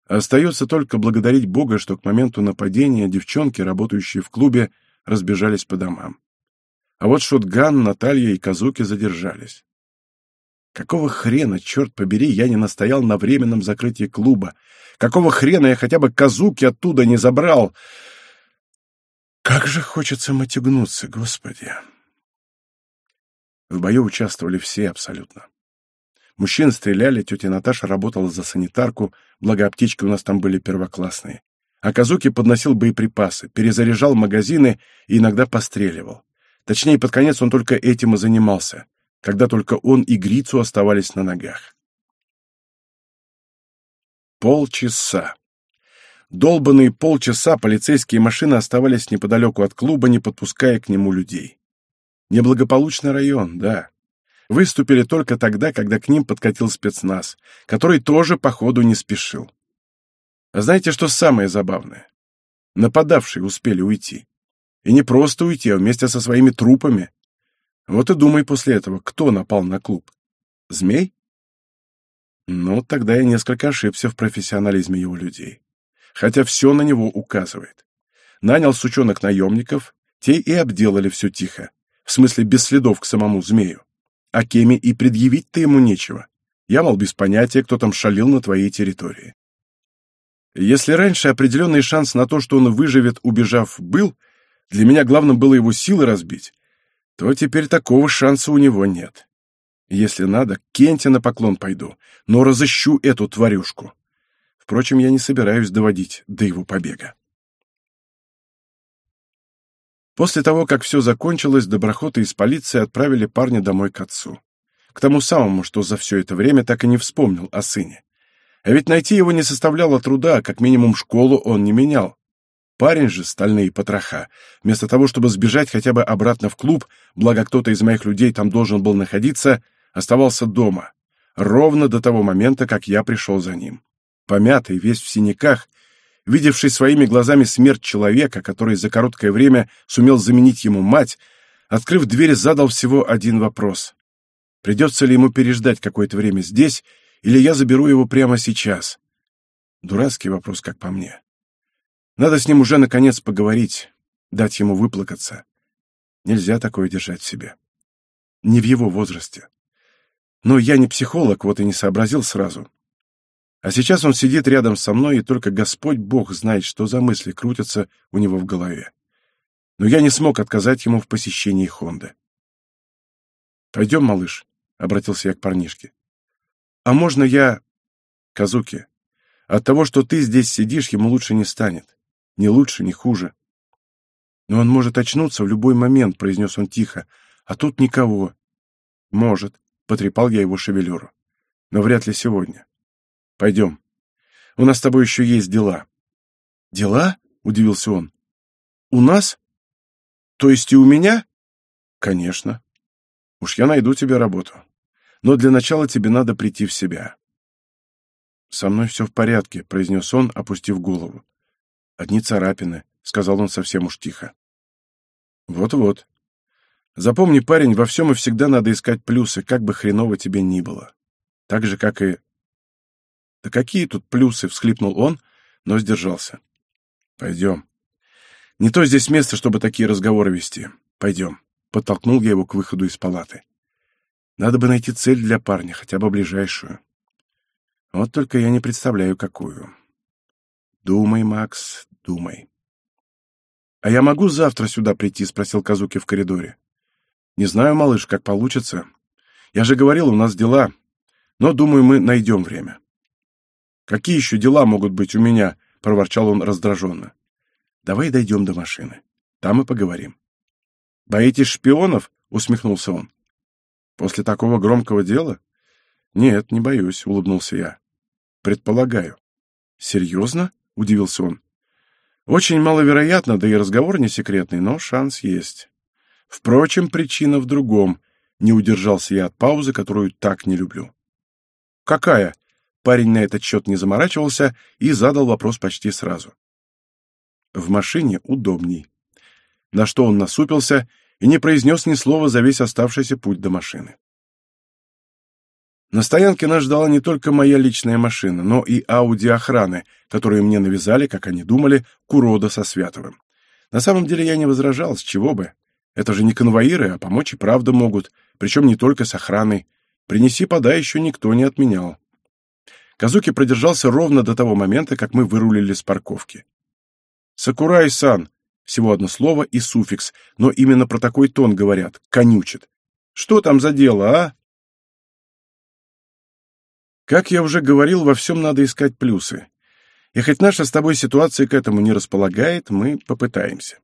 Остается только благодарить Бога, что к моменту нападения девчонки, работающие в клубе, разбежались по домам. А вот Шутган, Наталья и Казуки задержались. Какого хрена, черт побери, я не настоял на временном закрытии клуба? Какого хрена я хотя бы казуки оттуда не забрал? Как же хочется матюгнуться, господи. В бою участвовали все абсолютно. Мужчин стреляли, тетя Наташа работала за санитарку, благо аптечки у нас там были первоклассные. А Казуки подносил боеприпасы, перезаряжал магазины и иногда постреливал. Точнее, под конец он только этим и занимался, когда только он и Грицу оставались на ногах. Полчаса. Долбанные полчаса полицейские машины оставались неподалеку от клуба, не подпуская к нему людей. Неблагополучный район, да выступили только тогда, когда к ним подкатил спецназ, который тоже, походу, не спешил. А знаете, что самое забавное? Нападавшие успели уйти. И не просто уйти, а вместе со своими трупами. Вот и думай после этого, кто напал на клуб? Змей? Ну, тогда я несколько ошибся в профессионализме его людей. Хотя все на него указывает. Нанял сучонок-наемников, те и обделали все тихо, в смысле без следов к самому змею. А Кеме и предъявить-то ему нечего. Я, мол, без понятия, кто там шалил на твоей территории. Если раньше определенный шанс на то, что он выживет, убежав, был, для меня главным было его силы разбить, то теперь такого шанса у него нет. Если надо, Кенте на поклон пойду, но разыщу эту тварюшку. Впрочем, я не собираюсь доводить до его побега. После того, как все закончилось, доброхоты из полиции отправили парня домой к отцу. К тому самому, что за все это время так и не вспомнил о сыне. А ведь найти его не составляло труда, как минимум школу он не менял. Парень же, стальные потроха, вместо того, чтобы сбежать хотя бы обратно в клуб, благо кто-то из моих людей там должен был находиться, оставался дома. Ровно до того момента, как я пришел за ним. Помятый, весь в синяках, видевший своими глазами смерть человека, который за короткое время сумел заменить ему мать, открыв дверь, задал всего один вопрос. Придется ли ему переждать какое-то время здесь, или я заберу его прямо сейчас? Дурацкий вопрос, как по мне. Надо с ним уже, наконец, поговорить, дать ему выплакаться. Нельзя такое держать в себе. Не в его возрасте. Но я не психолог, вот и не сообразил сразу. А сейчас он сидит рядом со мной, и только Господь Бог знает, что за мысли крутятся у него в голове. Но я не смог отказать ему в посещении Хонды. «Пойдем, малыш», — обратился я к парнишке. «А можно я...» «Казуки, от того, что ты здесь сидишь, ему лучше не станет. Ни лучше, ни хуже». «Но он может очнуться в любой момент», — произнес он тихо. «А тут никого». «Может», — потрепал я его шевелюру. «Но вряд ли сегодня. Пойдем. У нас с тобой еще есть дела». «Дела?» — удивился он. «У нас? То есть и у меня?» «Конечно. Уж я найду тебе работу. Но для начала тебе надо прийти в себя». «Со мной все в порядке», — произнес он, опустив голову. «Одни царапины», — сказал он совсем уж тихо. «Вот-вот. Запомни, парень, во всем и всегда надо искать плюсы, как бы хреново тебе ни было. Так же, как и «Да какие тут плюсы?» — всхлипнул он, но сдержался. «Пойдем. Не то здесь место, чтобы такие разговоры вести. Пойдем». Подтолкнул я его к выходу из палаты. Надо бы найти цель для парня, хотя бы ближайшую. Вот только я не представляю, какую. Думай, Макс, думай. «А я могу завтра сюда прийти?» — спросил Казуки в коридоре. «Не знаю, малыш, как получится. Я же говорил, у нас дела. Но, думаю, мы найдем время». «Какие еще дела могут быть у меня?» — проворчал он раздраженно. «Давай дойдем до машины. Там и поговорим». «Боитесь шпионов?» — усмехнулся он. «После такого громкого дела?» «Нет, не боюсь», — улыбнулся я. «Предполагаю». «Серьезно?» — удивился он. «Очень маловероятно, да и разговор не секретный, но шанс есть. Впрочем, причина в другом. Не удержался я от паузы, которую так не люблю». «Какая?» Парень на этот счет не заморачивался и задал вопрос почти сразу. В машине удобней. На что он насупился и не произнес ни слова за весь оставшийся путь до машины. На стоянке нас ждала не только моя личная машина, но и Ауди охраны, которые мне навязали, как они думали, к урода со Святовым. На самом деле я не возражал, с чего бы. Это же не конвоиры, а помочь и правда могут, причем не только с охраной. Принеси-подай еще никто не отменял. Казуки продержался ровно до того момента, как мы вырулили с парковки. «Сакурай-сан!» Всего одно слово и суффикс, но именно про такой тон говорят, конючит. «Что там за дело, а?» Как я уже говорил, во всем надо искать плюсы. И хоть наша с тобой ситуация к этому не располагает, мы попытаемся.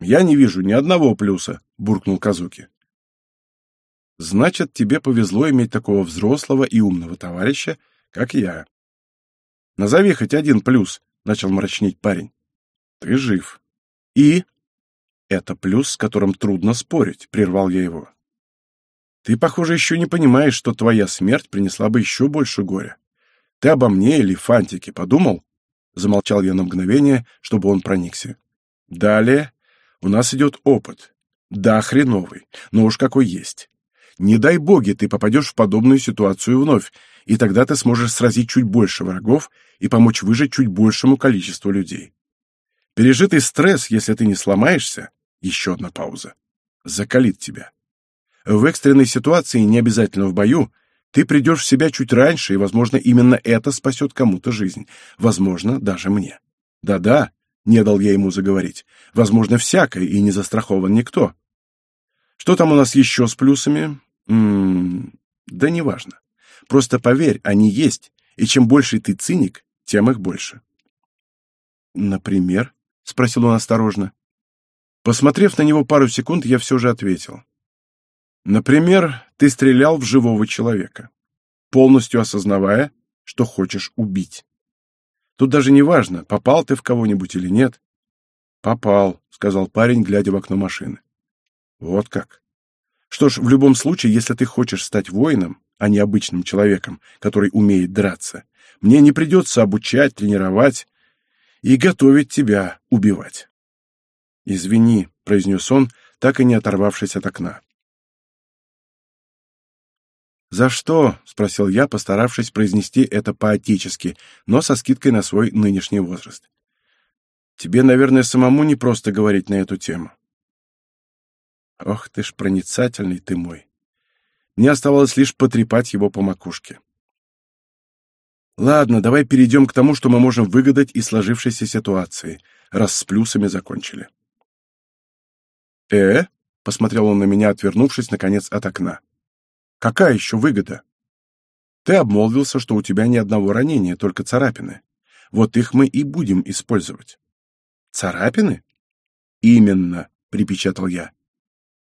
«Я не вижу ни одного плюса», — буркнул Казуки. «Значит, тебе повезло иметь такого взрослого и умного товарища, как я». «Назови хоть один плюс», — начал мрачнеть парень. «Ты жив». «И?» «Это плюс, с которым трудно спорить», — прервал я его. «Ты, похоже, еще не понимаешь, что твоя смерть принесла бы еще больше горя. Ты обо мне или Фантике подумал?» Замолчал я на мгновение, чтобы он проникся. «Далее у нас идет опыт. Да, хреновый, но уж какой есть. Не дай боги ты попадешь в подобную ситуацию вновь, и тогда ты сможешь сразить чуть больше врагов и помочь выжить чуть большему количеству людей. Пережитый стресс, если ты не сломаешься, еще одна пауза, закалит тебя. В экстренной ситуации, не обязательно в бою, ты придешь в себя чуть раньше, и, возможно, именно это спасет кому-то жизнь. Возможно, даже мне. Да-да, не дал я ему заговорить. Возможно, всякое, и не застрахован никто. Что там у нас еще с плюсами? М -м да неважно. Просто поверь, они есть, и чем больше ты циник, тем их больше. Например? — спросил он осторожно. Посмотрев на него пару секунд, я все же ответил. Например, ты стрелял в живого человека, полностью осознавая, что хочешь убить. Тут даже не важно, попал ты в кого-нибудь или нет. Попал, сказал парень, глядя в окно машины. Вот как. Что ж, в любом случае, если ты хочешь стать воином, а не обычным человеком, который умеет драться, мне не придется обучать, тренировать и готовить тебя убивать. «Извини», — произнес он, так и не оторвавшись от окна. «За что?» — спросил я, постаравшись произнести это поотечески, но со скидкой на свой нынешний возраст. «Тебе, наверное, самому не просто говорить на эту тему». «Ох ты ж проницательный ты мой!» Мне оставалось лишь потрепать его по макушке. «Ладно, давай перейдем к тому, что мы можем выгадать из сложившейся ситуации, раз с плюсами закончили». «Э?» — посмотрел он на меня, отвернувшись, наконец, от окна. Какая еще выгода? Ты обмолвился, что у тебя ни одного ранения, только царапины. Вот их мы и будем использовать. Царапины? Именно, припечатал я.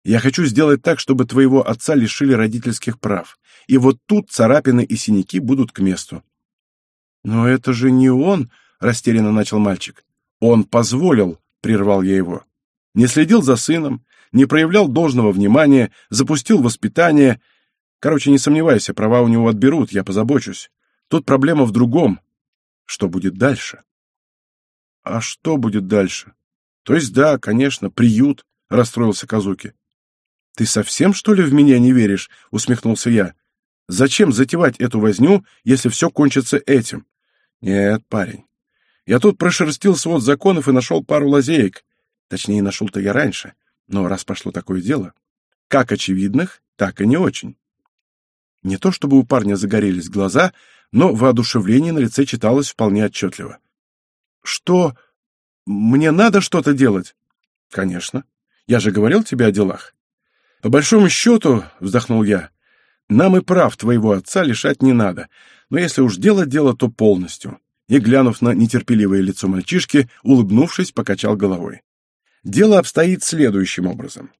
Я хочу сделать так, чтобы твоего отца лишили родительских прав. И вот тут царапины и синяки будут к месту. Но это же не он, растерянно начал мальчик. Он позволил, прервал я его. Не следил за сыном, не проявлял должного внимания, запустил воспитание Короче, не сомневайся, права у него отберут, я позабочусь. Тут проблема в другом. Что будет дальше? А что будет дальше? То есть да, конечно, приют, расстроился Казуки. Ты совсем, что ли, в меня не веришь? усмехнулся я. Зачем затевать эту возню, если все кончится этим? Нет, парень. Я тут прошерстил свод законов и нашел пару лазеек. Точнее, нашел-то я раньше. Но раз пошло такое дело, как очевидных, так и не очень. Не то чтобы у парня загорелись глаза, но воодушевление на лице читалось вполне отчетливо. «Что? Мне надо что-то делать?» «Конечно. Я же говорил тебе о делах». «По большому счету», — вздохнул я, — «нам и прав твоего отца лишать не надо, но если уж делать дело, то полностью». И, глянув на нетерпеливое лицо мальчишки, улыбнувшись, покачал головой. Дело обстоит следующим образом.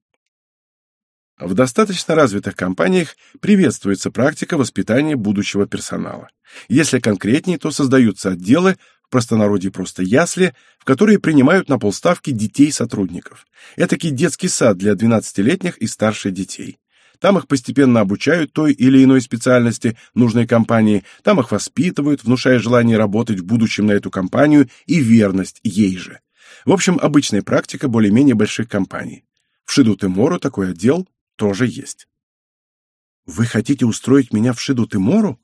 В достаточно развитых компаниях приветствуется практика воспитания будущего персонала. Если конкретнее, то создаются отделы, в простонародье просто ясли, в которые принимают на полставки детей сотрудников. Этакий детский сад для 12-летних и старше детей. Там их постепенно обучают той или иной специальности нужной компании, там их воспитывают, внушая желание работать в будущем на эту компанию и верность ей же. В общем, обычная практика более-менее больших компаний. В Шиду-Темору такой отдел тоже есть. Вы хотите устроить меня в Шиду-Тимору?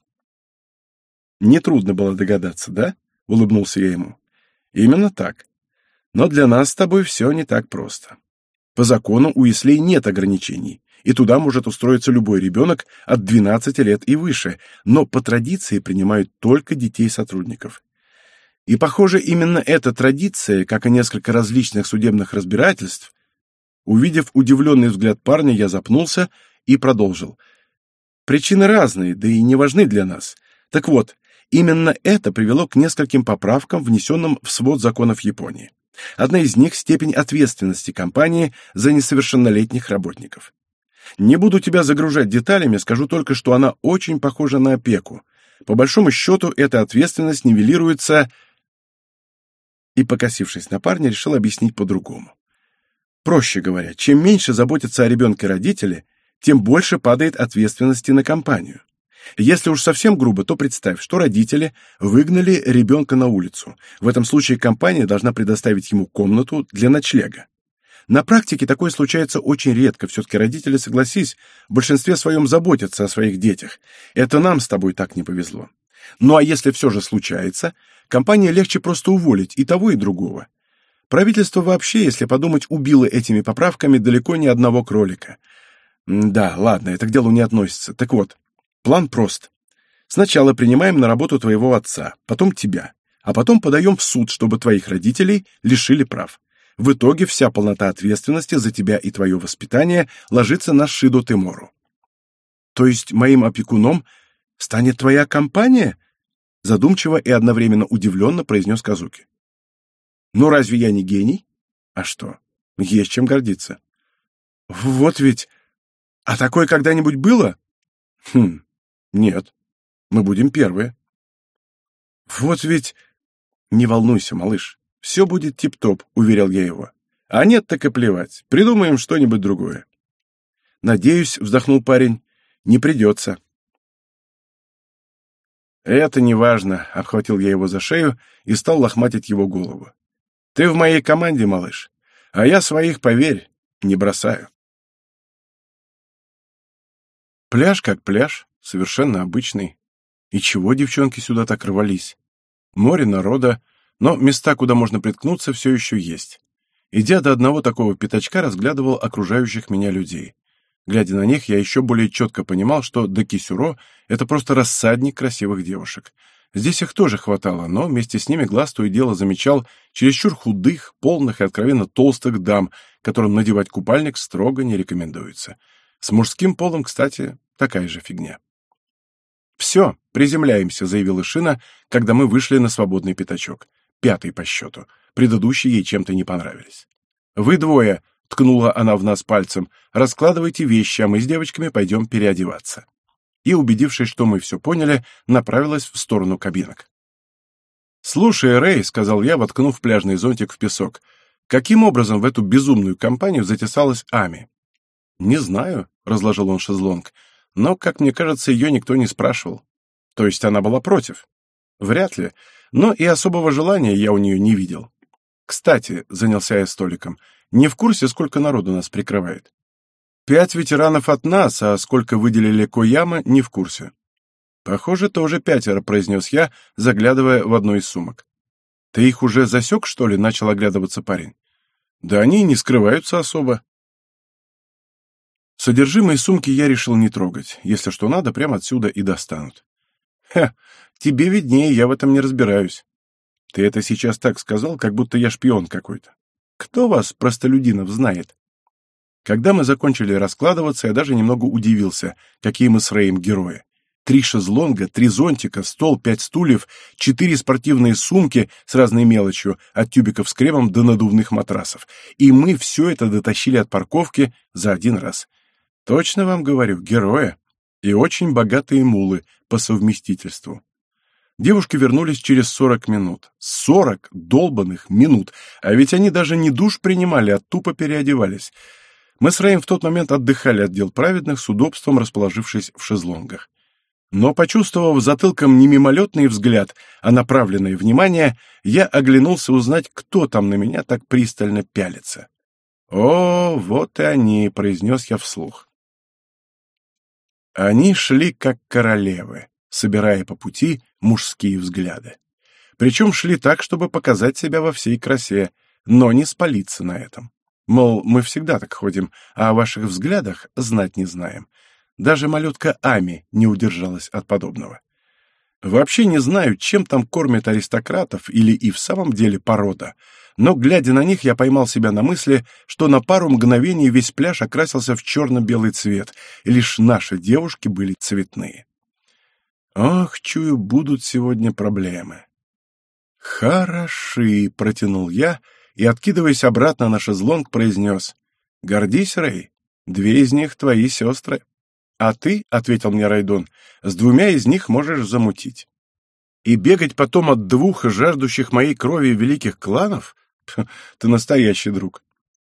Нетрудно было догадаться, да? Улыбнулся я ему. Именно так. Но для нас с тобой все не так просто. По закону у Ислей нет ограничений, и туда может устроиться любой ребенок от 12 лет и выше, но по традиции принимают только детей сотрудников. И, похоже, именно эта традиция, как и несколько различных судебных разбирательств, увидев удивленный взгляд парня, я запнулся и продолжил. Причины разные, да и не важны для нас. Так вот, именно это привело к нескольким поправкам, внесенным в свод законов Японии. Одна из них – степень ответственности компании за несовершеннолетних работников. Не буду тебя загружать деталями, скажу только, что она очень похожа на опеку. По большому счету, эта ответственность нивелируется... И, покосившись на парня, решил объяснить по-другому. Проще говоря, чем меньше заботятся о ребенке родители, тем больше падает ответственности на компанию. Если уж совсем грубо, то представь, что родители выгнали ребенка на улицу. В этом случае компания должна предоставить ему комнату для ночлега. На практике такое случается очень редко, все-таки родители, согласись, в большинстве своем заботятся о своих детях. Это нам с тобой так не повезло. Ну а если все же случается, компания легче просто уволить и того, и другого. Правительство вообще, если подумать, убило этими поправками далеко не одного кролика. Да, ладно, это к делу не относится. Так вот, План прост. Сначала принимаем на работу твоего отца, потом тебя, а потом подаем в суд, чтобы твоих родителей лишили прав. В итоге вся полнота ответственности за тебя и твое воспитание ложится на Шидо Тимору. То есть моим опекуном станет твоя компания? Задумчиво и одновременно удивленно произнес Казуки. Ну разве я не гений? А что? Есть чем гордиться. Вот ведь... А такое когда-нибудь было? Хм, нет, мы будем первые. Вот ведь... Не волнуйся, малыш, все будет тип-топ, уверял я его. А нет, так и плевать, придумаем что-нибудь другое. Надеюсь, вздохнул парень, не придется. Это не важно, обхватил я его за шею и стал лохматить его голову. Ты в моей команде, малыш, а я своих, поверь, не бросаю. Пляж как пляж, совершенно обычный. И чего девчонки сюда так рвались? Море народа, но места, куда можно приткнуться, все еще есть. Идя до одного такого пятачка, разглядывал окружающих меня людей. Глядя на них, я еще более четко понимал, что Дакисюро — это просто рассадник красивых девушек. Здесь их тоже хватало, но вместе с ними глаз то и дело замечал чересчур худых, полных и откровенно толстых дам, которым надевать купальник строго не рекомендуется. С мужским полом, кстати, такая же фигня. «Все, приземляемся», — заявила Шина, когда мы вышли на свободный пятачок. Пятый по счету. Предыдущие ей чем-то не понравились. «Вы двое», — ткнула она в нас пальцем, — «раскладывайте вещи, а мы с девочками пойдем переодеваться». И, убедившись, что мы все поняли, направилась в сторону кабинок. «Слушай, Рэй», — сказал я, воткнув пляжный зонтик в песок, — «каким образом в эту безумную компанию затесалась Ами?» «Не знаю», — разложил он шезлонг, но, как мне кажется, ее никто не спрашивал. То есть она была против? Вряд ли, но и особого желания я у нее не видел. Кстати, занялся я столиком, не в курсе, сколько народу нас прикрывает. Пять ветеранов от нас, а сколько выделили Кояма, не в курсе. Похоже, тоже пятеро, произнес я, заглядывая в одну из сумок. Ты их уже засек, что ли? Начал оглядываться парень. Да они не скрываются особо. Содержимое сумки я решил не трогать. Если что надо, прямо отсюда и достанут. Ха, тебе виднее, я в этом не разбираюсь. Ты это сейчас так сказал, как будто я шпион какой-то. Кто вас, простолюдинов, знает? Когда мы закончили раскладываться, я даже немного удивился, какие мы с Рэем герои. Три шезлонга, три зонтика, стол, пять стульев, четыре спортивные сумки с разной мелочью, от тюбиков с кремом до надувных матрасов. И мы все это дотащили от парковки за один раз. Точно вам говорю, героя. И очень богатые мулы по совместительству. Девушки вернулись через сорок минут. Сорок долбанных минут. А ведь они даже не душ принимали, а тупо переодевались. Мы с Рэем в тот момент отдыхали от дел праведных, с удобством расположившись в шезлонгах. Но, почувствовав затылком не мимолетный взгляд, а направленное внимание, я оглянулся узнать, кто там на меня так пристально пялится. «О, вот и они», — произнес я вслух. Они шли как королевы, собирая по пути мужские взгляды. Причем шли так, чтобы показать себя во всей красе, но не спалиться на этом. Мол, мы всегда так ходим, а о ваших взглядах знать не знаем. Даже малютка Ами не удержалась от подобного. Вообще не знаю, чем там кормят аристократов или и в самом деле порода, но, глядя на них, я поймал себя на мысли, что на пару мгновений весь пляж окрасился в черно-белый цвет, и лишь наши девушки были цветные. Ох, чую, будут сегодня проблемы. «Хороши», — протянул я, и, откидываясь обратно на шезлонг, произнес. «Гордись, Рэй, две из них твои сестры». «А ты», — ответил мне Райдон, — «с двумя из них можешь замутить». «И бегать потом от двух жаждущих моей крови великих кланов? Ты настоящий друг».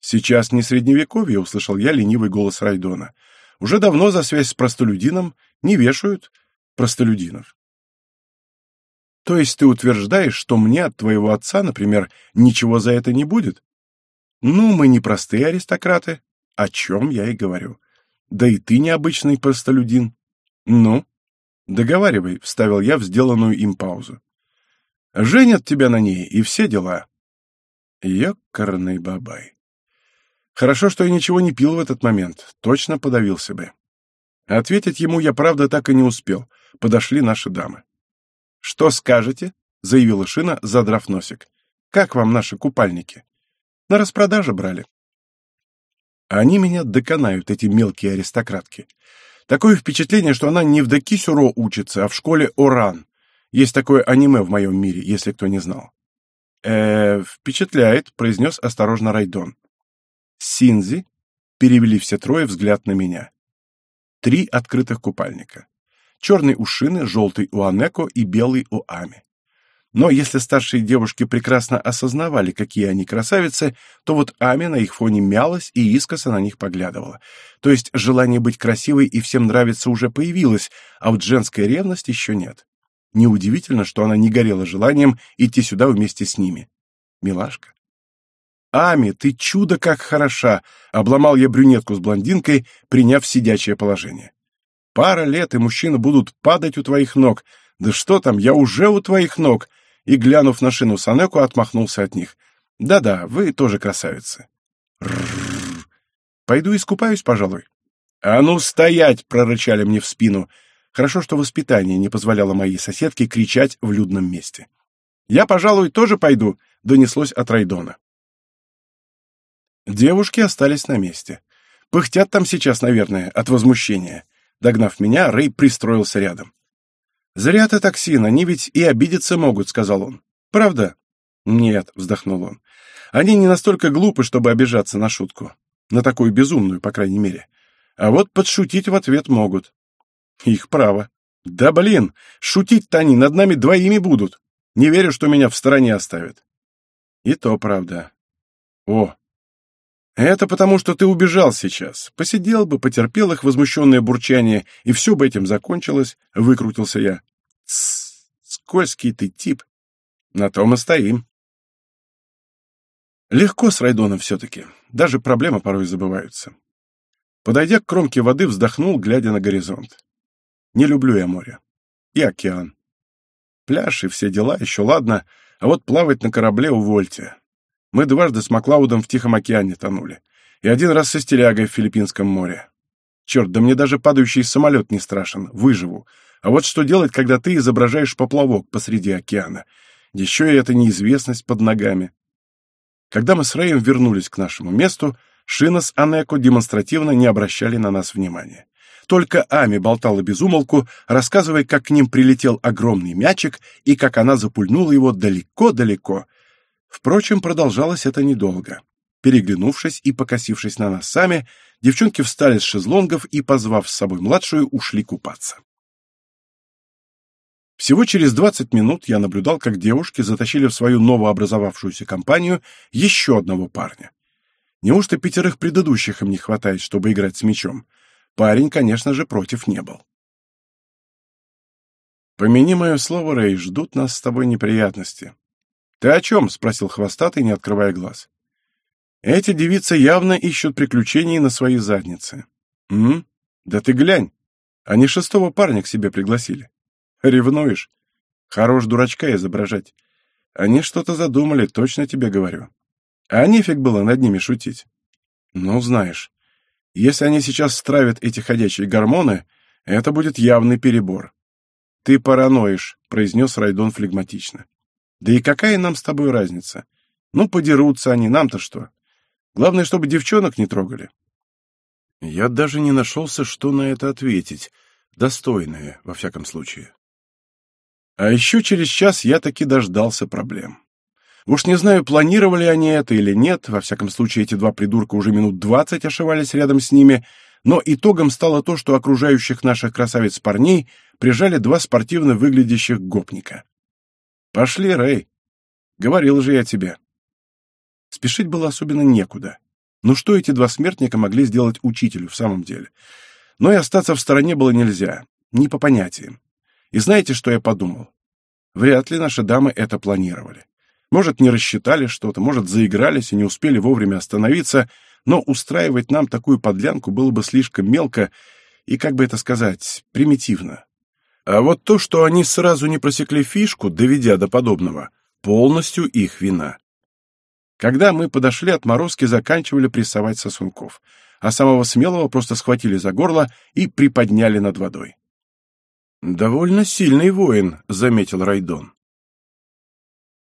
«Сейчас не средневековье», — услышал я ленивый голос Райдона. «Уже давно за связь с простолюдином не вешают простолюдинов». «То есть ты утверждаешь, что мне от твоего отца, например, ничего за это не будет?» «Ну, мы не простые аристократы, о чем я и говорю. Да и ты необычный простолюдин. Ну, договаривай, вставил я в сделанную им паузу. Женят тебя на ней, и все дела. Ёкарный бабай. Хорошо, что я ничего не пил в этот момент, точно подавился бы. Ответить ему я, правда, так и не успел. Подошли наши дамы. «Что скажете?» — заявила Шина, задрав носик. «Как вам наши купальники?» «На распродаже брали. Они меня доконают, эти мелкие аристократки. Такое впечатление, что она не в Дакисюро учится, а в школе Оран. Есть такое аниме в моем мире, если кто не знал. э впечатляет», — произнес осторожно Райдон. «Синзи?» — перевели все трое взгляд на меня. Три открытых купальника. Черный у Шины, желтый у Анеко и белый у Ами. Но если старшие девушки прекрасно осознавали, какие они красавицы, то вот Ами на их фоне мялась и искоса на них поглядывала. То есть желание быть красивой и всем нравиться уже появилось, а вот женская ревность еще нет. Неудивительно, что она не горела желанием идти сюда вместе с ними. Милашка. «Ами, ты чудо как хороша!» — обломал я брюнетку с блондинкой, приняв сидячее положение. «Пара лет, и мужчины будут падать у твоих ног. Да что там, я уже у твоих ног!» И, глянув на шину Санеку, отмахнулся от них. «Да-да, вы тоже красавицы». «Ррррр! Пойду искупаюсь, пожалуй». «А ну, стоять!» — прорычали мне в спину. Хорошо, что воспитание не позволяло моей соседке кричать в людном месте. «Я, пожалуй, тоже пойду», — донеслось от Райдона. Девушки остались на месте. Пыхтят там сейчас, наверное, от возмущения. Догнав меня, Рэй пристроился рядом. «Зря ты токсин, они ведь и обидеться могут», — сказал он. «Правда?» «Нет», — вздохнул он. «Они не настолько глупы, чтобы обижаться на шутку. На такую безумную, по крайней мере. А вот подшутить в ответ могут. Их право. Да блин, шутить-то они над нами двоими будут. Не верю, что меня в стороне оставят». И то правда. О, это потому, что ты убежал сейчас. Посидел бы, потерпел их возмущенное бурчание, и все бы этим закончилось, — выкрутился я. Скользкий ты тип. На том и стоим. Легко с Райдоном все-таки. Даже проблемы порой забываются. Подойдя к кромке воды, вздохнул, глядя на горизонт. Не люблю я море. И океан. Пляж и все дела, еще ладно, а вот плавать на корабле увольте. Мы дважды с Маклаудом в Тихом океане тонули. И один раз со стилягой в Филиппинском море. Черт, да мне даже падающий самолет не страшен, выживу. А вот что делать, когда ты изображаешь поплавок посреди океана? Еще и эта неизвестность под ногами. Когда мы с Рэем вернулись к нашему месту, Шина с Анеко демонстративно не обращали на нас внимания. Только Ами болтала без умолку, рассказывая, как к ним прилетел огромный мячик и как она запульнула его далеко-далеко — Впрочем, продолжалось это недолго. Переглянувшись и покосившись на нас сами, девчонки встали с шезлонгов и, позвав с собой младшую, ушли купаться. Всего через 20 минут я наблюдал, как девушки затащили в свою новообразовавшуюся компанию еще одного парня. Неужто пятерых предыдущих им не хватает, чтобы играть с мячом? Парень, конечно же, против не был. Помяни мое слово, Рэй, ждут нас с тобой неприятности. «Ты о чем?» — спросил хвостатый, не открывая глаз. «Эти девицы явно ищут приключений на свои задницы». «М? Да ты глянь! Они шестого парня к себе пригласили. Ревнуешь? Хорош дурачка изображать. Они что-то задумали, точно тебе говорю. А нефиг было над ними шутить. Ну, знаешь, если они сейчас стравят эти ходячие гормоны, это будет явный перебор. Ты параноишь, произнес Райдон флегматично. Да и какая нам с тобой разница? Ну, подерутся они, нам-то что? Главное, чтобы девчонок не трогали. Я даже не нашелся, что на это ответить. Достойное, во всяком случае. А еще через час я таки дождался проблем. Уж не знаю, планировали они это или нет, во всяком случае эти два придурка уже минут двадцать ошивались рядом с ними, но итогом стало то, что окружающих наших красавиц-парней прижали два спортивно выглядящих гопника. «Пошли, Рэй. Говорил же я тебе». Спешить было особенно некуда. Но что эти два смертника могли сделать учителю в самом деле? Но и остаться в стороне было нельзя, не по понятиям. И знаете, что я подумал? Вряд ли наши дамы это планировали. Может, не рассчитали что-то, может, заигрались и не успели вовремя остановиться, но устраивать нам такую подлянку было бы слишком мелко и, как бы это сказать, примитивно. А вот то, что они сразу не просекли фишку, доведя до подобного, полностью их вина. Когда мы подошли, отморозки заканчивали прессовать сосунков, а самого смелого просто схватили за горло и приподняли над водой. «Довольно сильный воин», — заметил Райдон.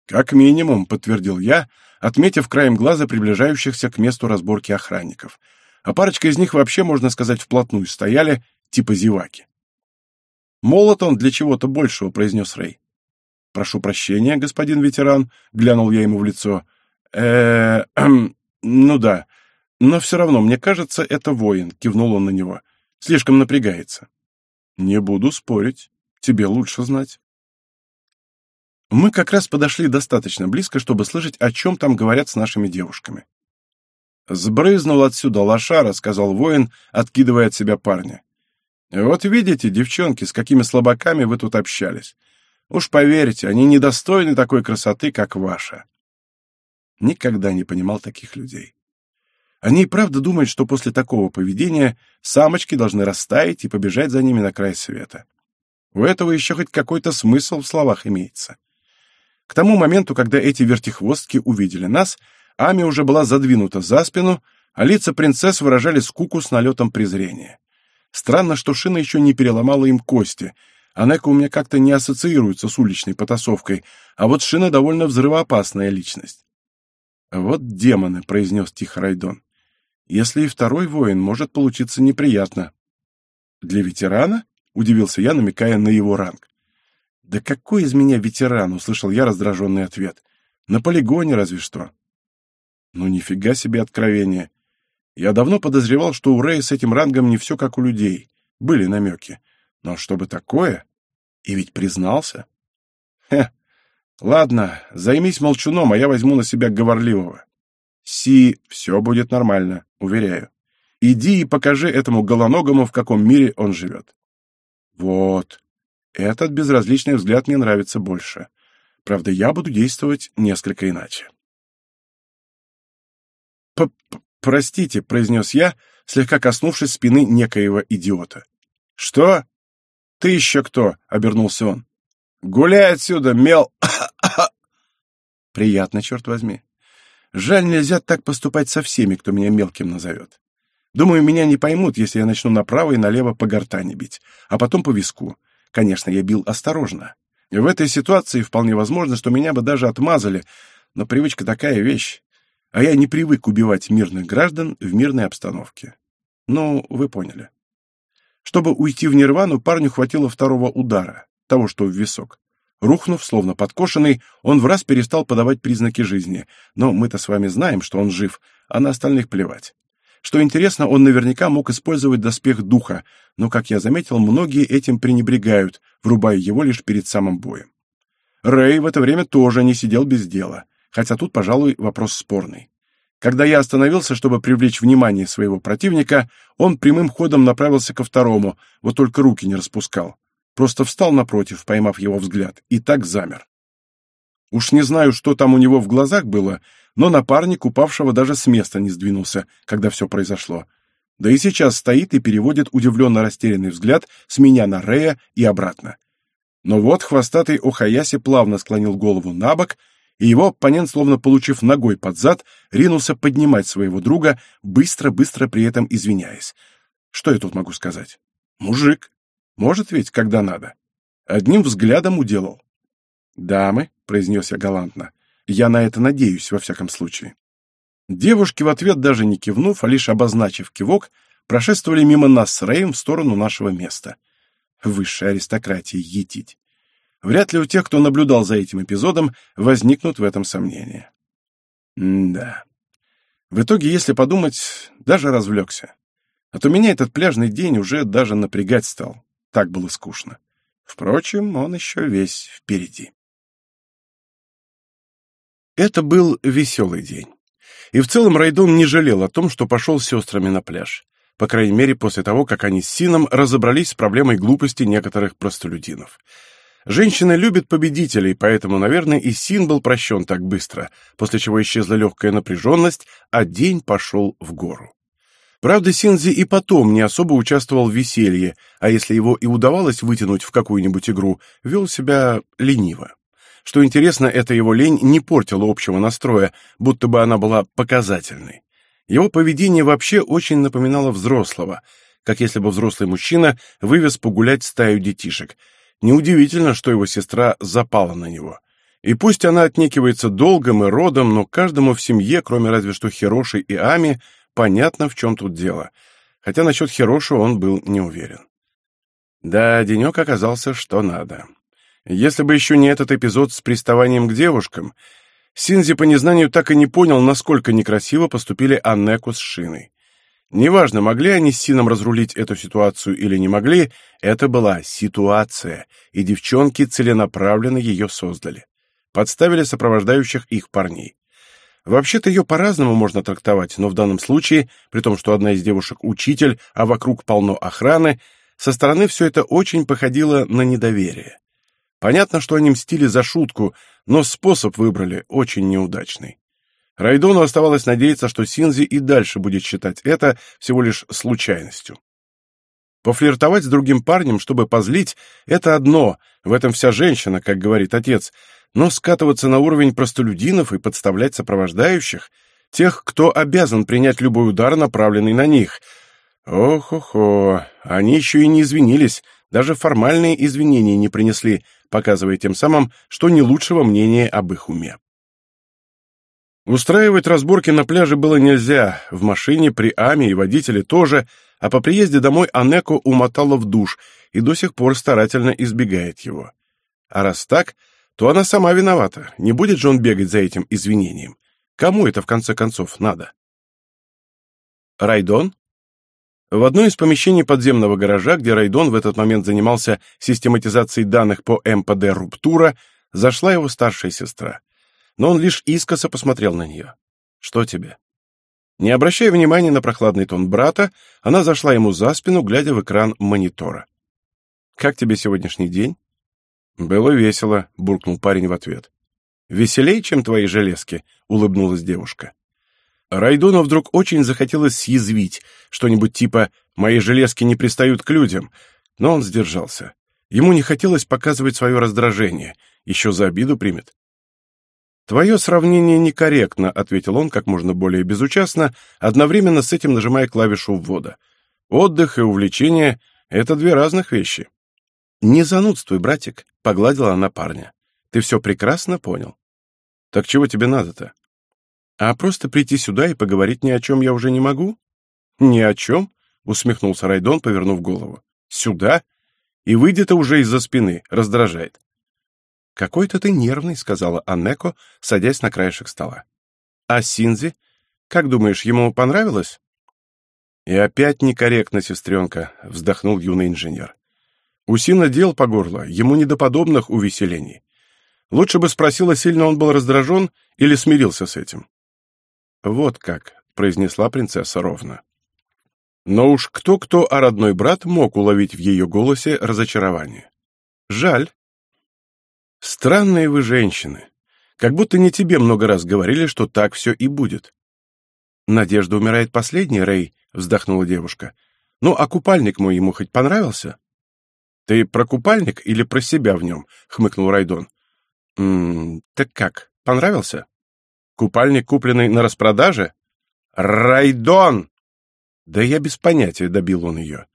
«Как минимум», — подтвердил я, отметив краем глаза приближающихся к месту разборки охранников. А парочка из них вообще, можно сказать, вплотную стояли, типа зеваки. «Молот он для чего-то большего», — произнес Рэй. «Прошу прощения, господин ветеран», — глянул я ему в лицо. э (clears throat) ну да. Но все равно, мне кажется, это воин», — кивнул он на него. «Слишком напрягается». «Не буду спорить. Тебе лучше знать». Мы как раз подошли достаточно близко, чтобы слышать, о чем там говорят с нашими девушками. «Сбрызнул отсюда лошара», — сказал воин, откидывая от себя парня. «Вот видите, девчонки, с какими слабаками вы тут общались. Уж поверьте, они недостойны такой красоты, как ваша». Никогда не понимал таких людей. Они и правда думают, что после такого поведения самочки должны растаять и побежать за ними на край света. У этого еще хоть какой-то смысл в словах имеется. К тому моменту, когда эти вертихвостки увидели нас, Ами уже была задвинута за спину, а лица принцесс выражали скуку с налетом презрения. Странно, что Шина еще не переломала им кости. Анека у меня как-то не ассоциируется с уличной потасовкой, а вот Шина довольно взрывоопасная личность. «Вот демоны», — произнес тихо Райдон. «Если и второй воин, может получиться неприятно». «Для ветерана?» — удивился я, намекая на его ранг. «Да какой из меня ветеран?» — услышал я раздраженный ответ. «На полигоне разве что». «Ну нифига себе откровение. Я давно подозревал, что у Рэя с этим рангом не все как у людей. Были намеки. Но чтобы такое? И ведь признался. Хе. Ладно, займись молчуном, а я возьму на себя говорливого. Си, все будет нормально, уверяю. Иди и покажи этому голоногому, в каком мире он живет. Вот, этот безразличный взгляд мне нравится больше. Правда, я буду действовать несколько иначе. П «Простите», — произнес я, слегка коснувшись спины некоего идиота. «Что? Ты еще кто?» — обернулся он. «Гуляй отсюда, мел...» (coughs) «Приятно, черт возьми. Жаль, нельзя так поступать со всеми, кто меня мелким назовет. Думаю, меня не поймут, если я начну направо и налево по гортани бить, а потом по виску. Конечно, я бил осторожно. В этой ситуации вполне возможно, что меня бы даже отмазали, но привычка такая вещь, а я не привык убивать мирных граждан в мирной обстановке. Ну, вы поняли. Чтобы уйти в нирвану, парню хватило второго удара, того, что в висок. Рухнув, словно подкошенный, он в раз перестал подавать признаки жизни, но мы-то с вами знаем, что он жив, а на остальных плевать. Что интересно, он наверняка мог использовать доспех духа, но, как я заметил, многие этим пренебрегают, врубая его лишь перед самым боем. Рэй в это время тоже не сидел без дела, хотя тут, пожалуй, вопрос спорный. Когда я остановился, чтобы привлечь внимание своего противника, он прямым ходом направился ко второму, вот только руки не распускал. Просто встал напротив, поймав его взгляд, и так замер. Уж не знаю, что там у него в глазах было, но напарник упавшего даже с места не сдвинулся, когда все произошло. Да и сейчас стоит и переводит удивленно растерянный взгляд с меня на Рея и обратно. Но вот хвостатый Охаяси плавно склонил голову на бок и его оппонент, словно получив ногой под зад, ринулся поднимать своего друга, быстро-быстро при этом извиняясь. Что я тут могу сказать? Мужик. Может ведь, когда надо. Одним взглядом уделал. «Дамы», — произнес я галантно, — «я на это надеюсь, во всяком случае». Девушки в ответ даже не кивнув, а лишь обозначив кивок, прошествовали мимо нас с Рэем в сторону нашего места. Высшая аристократия етить. Вряд ли у тех, кто наблюдал за этим эпизодом, возникнут в этом сомнения. М да. В итоге, если подумать, даже развлекся. А то меня этот пляжный день уже даже напрягать стал. Так было скучно. Впрочем, он еще весь впереди. Это был веселый день. И в целом Райдон не жалел о том, что пошел с сестрами на пляж. По крайней мере, после того, как они с Сином разобрались с проблемой глупости некоторых простолюдинов. Женщины любят победителей, поэтому, наверное, и Син был прощен так быстро, после чего исчезла легкая напряженность, а день пошел в гору. Правда, Синзи и потом не особо участвовал в веселье, а если его и удавалось вытянуть в какую-нибудь игру, вел себя лениво. Что интересно, эта его лень не портила общего настроя, будто бы она была показательной. Его поведение вообще очень напоминало взрослого, как если бы взрослый мужчина вывез погулять стаю детишек. Неудивительно, что его сестра запала на него. И пусть она отнекивается долгом и родом, но каждому в семье, кроме разве что Хироши и Ами, понятно, в чем тут дело. Хотя насчет Хироши он был не уверен. Да, денек оказался что надо. Если бы еще не этот эпизод с приставанием к девушкам, Синзи по незнанию так и не понял, насколько некрасиво поступили Аннеку с Шиной. Неважно, могли они с Сином разрулить эту ситуацию или не могли, это была ситуация, и девчонки целенаправленно ее создали. Подставили сопровождающих их парней. Вообще-то ее по-разному можно трактовать, но в данном случае, при том, что одна из девушек — учитель, а вокруг полно охраны, со стороны все это очень походило на недоверие. Понятно, что они мстили за шутку, но способ выбрали очень неудачный. Райдону оставалось надеяться, что Синзи и дальше будет считать это всего лишь случайностью. Пофлиртовать с другим парнем, чтобы позлить, это одно, в этом вся женщина, как говорит отец, но скатываться на уровень простолюдинов и подставлять сопровождающих, тех, кто обязан принять любой удар, направленный на них. Ох-охо, они еще и не извинились, даже формальные извинения не принесли, показывая тем самым, что не лучшего мнения об их уме. Устраивать разборки на пляже было нельзя, в машине при Аме и водителе тоже, а по приезде домой Анеко умотала в душ и до сих пор старательно избегает его. А раз так, то она сама виновата, не будет же он бегать за этим извинением. Кому это в конце концов надо? Райдон? В одно из помещений подземного гаража, где Райдон в этот момент занимался систематизацией данных по МПД «Руптура», зашла его старшая сестра. Но он лишь искоса посмотрел на нее. «Что тебе?» Не обращая внимания на прохладный тон брата, она зашла ему за спину, глядя в экран монитора. «Как тебе сегодняшний день?» «Было весело», — буркнул парень в ответ. «Веселей, чем твои железки», — улыбнулась девушка. Райдону вдруг очень захотелось съязвить, что-нибудь типа «мои железки не пристают к людям», но он сдержался. Ему не хотелось показывать свое раздражение, еще за обиду примет. «Твое сравнение некорректно», — ответил он как можно более безучастно, одновременно с этим нажимая клавишу ввода. «Отдых и увлечение — это две разных вещи». «Не занудствуй, братик», — погладила она парня. «Ты все прекрасно понял». «Так чего тебе надо-то?» А просто прийти сюда и поговорить ни о чем я уже не могу? Ни о чем? Усмехнулся Райдон, повернув голову. Сюда? И выйдет уже из-за спины, раздражает. «Какой-то ты нервный», — сказала Аннеко, садясь на краешек стола. «А Синзи? Как думаешь, ему понравилось?» «И опять некорректно, сестренка», — вздохнул юный инженер. «У Сина дел по горло, ему не до подобных увеселений. Лучше бы спросила, сильно он был раздражен или смирился с этим. «Вот как», — произнесла принцесса ровно. Но уж кто-кто, а родной брат мог уловить в ее голосе разочарование. «Жаль». «Странные вы женщины. Как будто не тебе много раз говорили, что так все и будет». «Надежда умирает последней, Рэй», — вздохнула девушка. «Ну, а купальник мой ему хоть понравился?» «Ты про купальник или про себя в нем?» — хмыкнул Райдон. «М -м, «Так как?» Понравился? Купальник, купленный на распродаже? Райдон! Да я без понятия, добил он ее.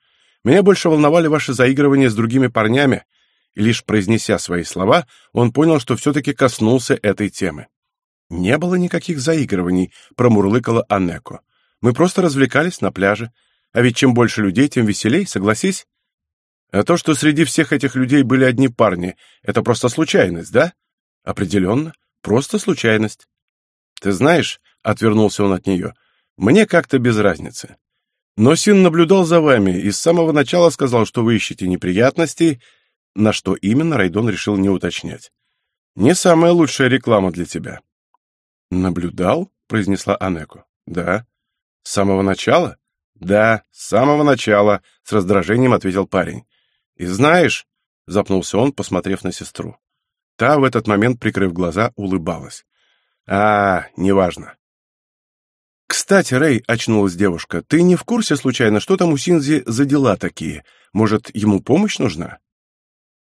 Меня больше волновали ваши заигрывания с другими парнями, и лишь произнеся свои слова, он понял, что все-таки коснулся этой темы. «Не было никаких заигрываний», — промурлыкала Аннеко. «Мы просто развлекались на пляже. А ведь чем больше людей, тем веселей, согласись?» «А то, что среди всех этих людей были одни парни, это просто случайность, да?» «Определенно, просто случайность». «Ты знаешь», — отвернулся он от нее, — «мне как-то без разницы. Но Син наблюдал за вами и с самого начала сказал, что вы ищете неприятностей, на что именно Райдон решил не уточнять. Не самая лучшая реклама для тебя. Наблюдал? произнесла Анеко. Да. С самого начала? Да, с самого начала, с раздражением ответил парень. И знаешь, запнулся он, посмотрев на сестру. Та в этот момент, прикрыв глаза, улыбалась. А, неважно. «Кстати, Рэй», — очнулась девушка, — «ты не в курсе, случайно, что там у Синзи за дела такие? Может, ему помощь нужна?»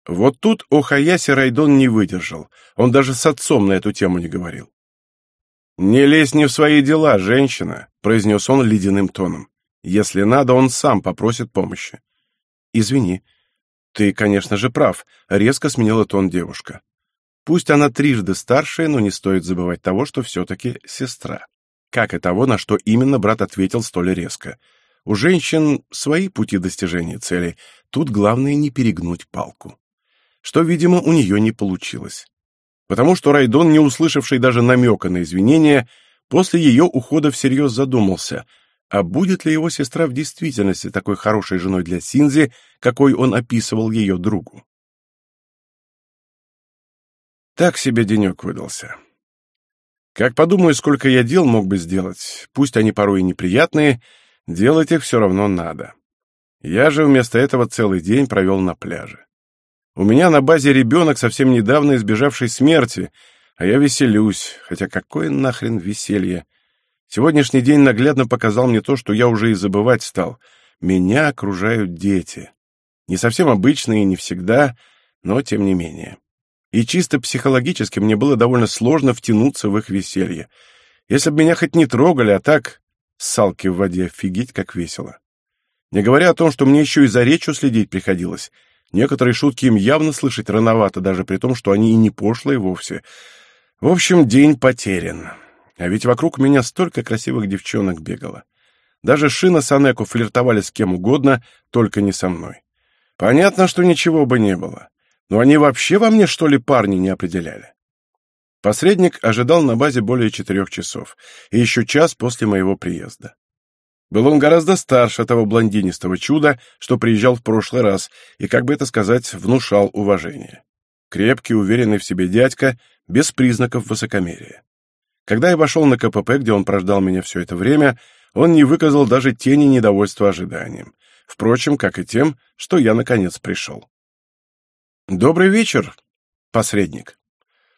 Вот тут Охаяси Райдон не выдержал. Он даже с отцом на эту тему не говорил. «Не лезь не в свои дела, женщина», — произнес он ледяным тоном. «Если надо, он сам попросит помощи». «Извини. Ты, конечно же, прав», — резко сменила тон девушка. «Пусть она трижды старшая, но не стоит забывать того, что все-таки сестра» как и того, на что именно брат ответил столь резко. У женщин свои пути достижения цели, тут главное не перегнуть палку. Что, видимо, у нее не получилось. Потому что Райдон, не услышавший даже намека на извинения, после ее ухода всерьез задумался, а будет ли его сестра в действительности такой хорошей женой для Синзи, какой он описывал ее другу. Так себе денек выдался. Как подумаю, сколько я дел мог бы сделать, пусть они порой и неприятные, делать их все равно надо. Я же вместо этого целый день провел на пляже. У меня на базе ребенок, совсем недавно избежавший смерти, а я веселюсь, хотя какое нахрен веселье. Сегодняшний день наглядно показал мне то, что я уже и забывать стал. Меня окружают дети. Не совсем обычные, не всегда, но тем не менее и чисто психологически мне было довольно сложно втянуться в их веселье. Если бы меня хоть не трогали, а так... Салки в воде, офигеть, как весело. Не говоря о том, что мне еще и за речью следить приходилось. Некоторые шутки им явно слышать рановато, даже при том, что они и не пошлые вовсе. В общем, день потерян. А ведь вокруг меня столько красивых девчонок бегало. Даже Шина с Анеку флиртовали с кем угодно, только не со мной. Понятно, что ничего бы не было. Но они вообще во мне, что ли, парни не определяли? Посредник ожидал на базе более четырех часов, и еще час после моего приезда. Был он гораздо старше того блондинистого чуда, что приезжал в прошлый раз, и, как бы это сказать, внушал уважение. Крепкий, уверенный в себе дядька, без признаков высокомерия. Когда я вошел на КПП, где он прождал меня все это время, он не выказал даже тени недовольства ожиданием. Впрочем, как и тем, что я, наконец, пришел. Добрый вечер, посредник.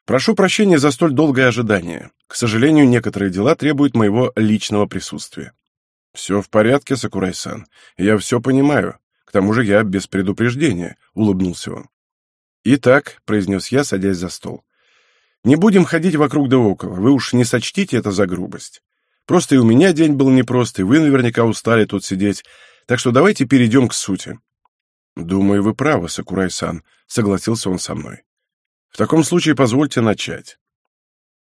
Прошу прощения за столь долгое ожидание. К сожалению, некоторые дела требуют моего личного присутствия. Все в порядке, Сакурай-сан. Я все понимаю. К тому же я без предупреждения, улыбнулся он. Итак, произнес я, садясь за стол. Не будем ходить вокруг да около. Вы уж не сочтите это за грубость. Просто и у меня день был непростый, вы наверняка устали тут сидеть. Так что давайте перейдем к сути. «Думаю, вы правы, Сакурай-сан», — согласился он со мной. «В таком случае позвольте начать.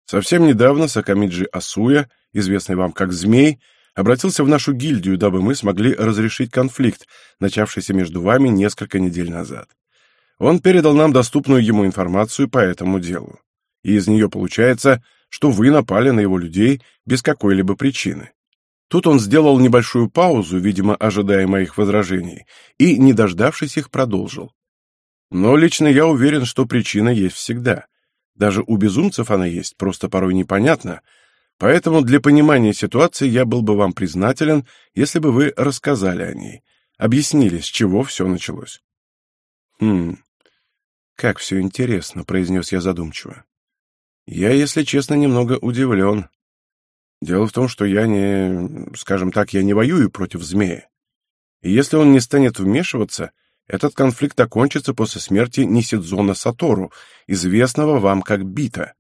Совсем недавно Сакамиджи Асуя, известный вам как Змей, обратился в нашу гильдию, дабы мы смогли разрешить конфликт, начавшийся между вами несколько недель назад. Он передал нам доступную ему информацию по этому делу. И из нее получается, что вы напали на его людей без какой-либо причины. Тут он сделал небольшую паузу, видимо, ожидая моих возражений, и, не дождавшись их, продолжил. Но лично я уверен, что причина есть всегда. Даже у безумцев она есть, просто порой непонятно. Поэтому для понимания ситуации я был бы вам признателен, если бы вы рассказали о ней, объяснили, с чего все началось. «Хм, как все интересно», — произнес я задумчиво. «Я, если честно, немного удивлен. Дело в том, что я не, скажем так, я не воюю против змея. И если он не станет вмешиваться, этот конфликт окончится после смерти Нисидзона Сатору, известного вам как Бита.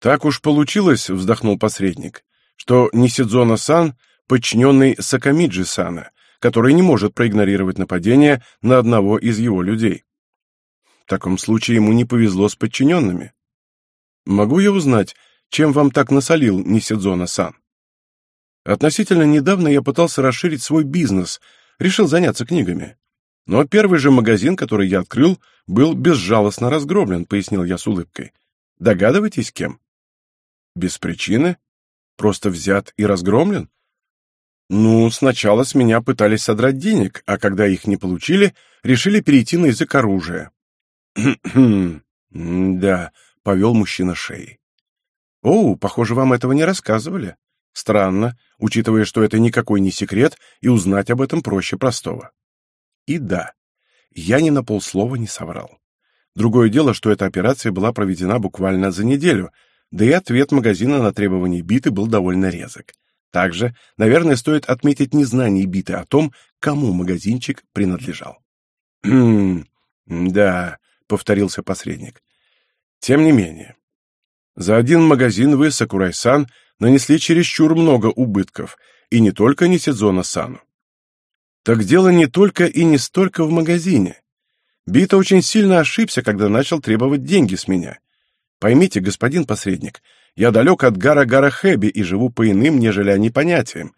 Так уж получилось, вздохнул посредник, что Нисидзона-сан подчиненный Сакамиджи-сана, который не может проигнорировать нападение на одного из его людей. В таком случае ему не повезло с подчиненными. Могу я узнать, чем вам так насолил Нисидзона-сан? Относительно недавно я пытался расширить свой бизнес, решил заняться книгами. Но первый же магазин, который я открыл, был безжалостно разгромлен, пояснил я с улыбкой. Догадываетесь, кем? Без причины? Просто взят и разгромлен? Ну, сначала с меня пытались содрать денег, а когда их не получили, решили перейти на язык оружия. да, повел мужчина шеей. О, похоже, вам этого не рассказывали. Странно, учитывая, что это никакой не секрет, и узнать об этом проще простого. И да, я ни на полслова не соврал. Другое дело, что эта операция была проведена буквально за неделю, да и ответ магазина на требования биты был довольно резок. Также, наверное, стоит отметить незнание биты о том, кому магазинчик принадлежал. «Хм, да», — повторился посредник. «Тем не менее, за один магазин вы, Сакурай-сан, нанесли чересчур много убытков, и не только Нисидзона-сану. Так дело не только и не столько в магазине. Бита очень сильно ошибся, когда начал требовать деньги с меня. Поймите, господин посредник, я далек от Гара-Гара Хэби и живу по иным, нежели они понятиям.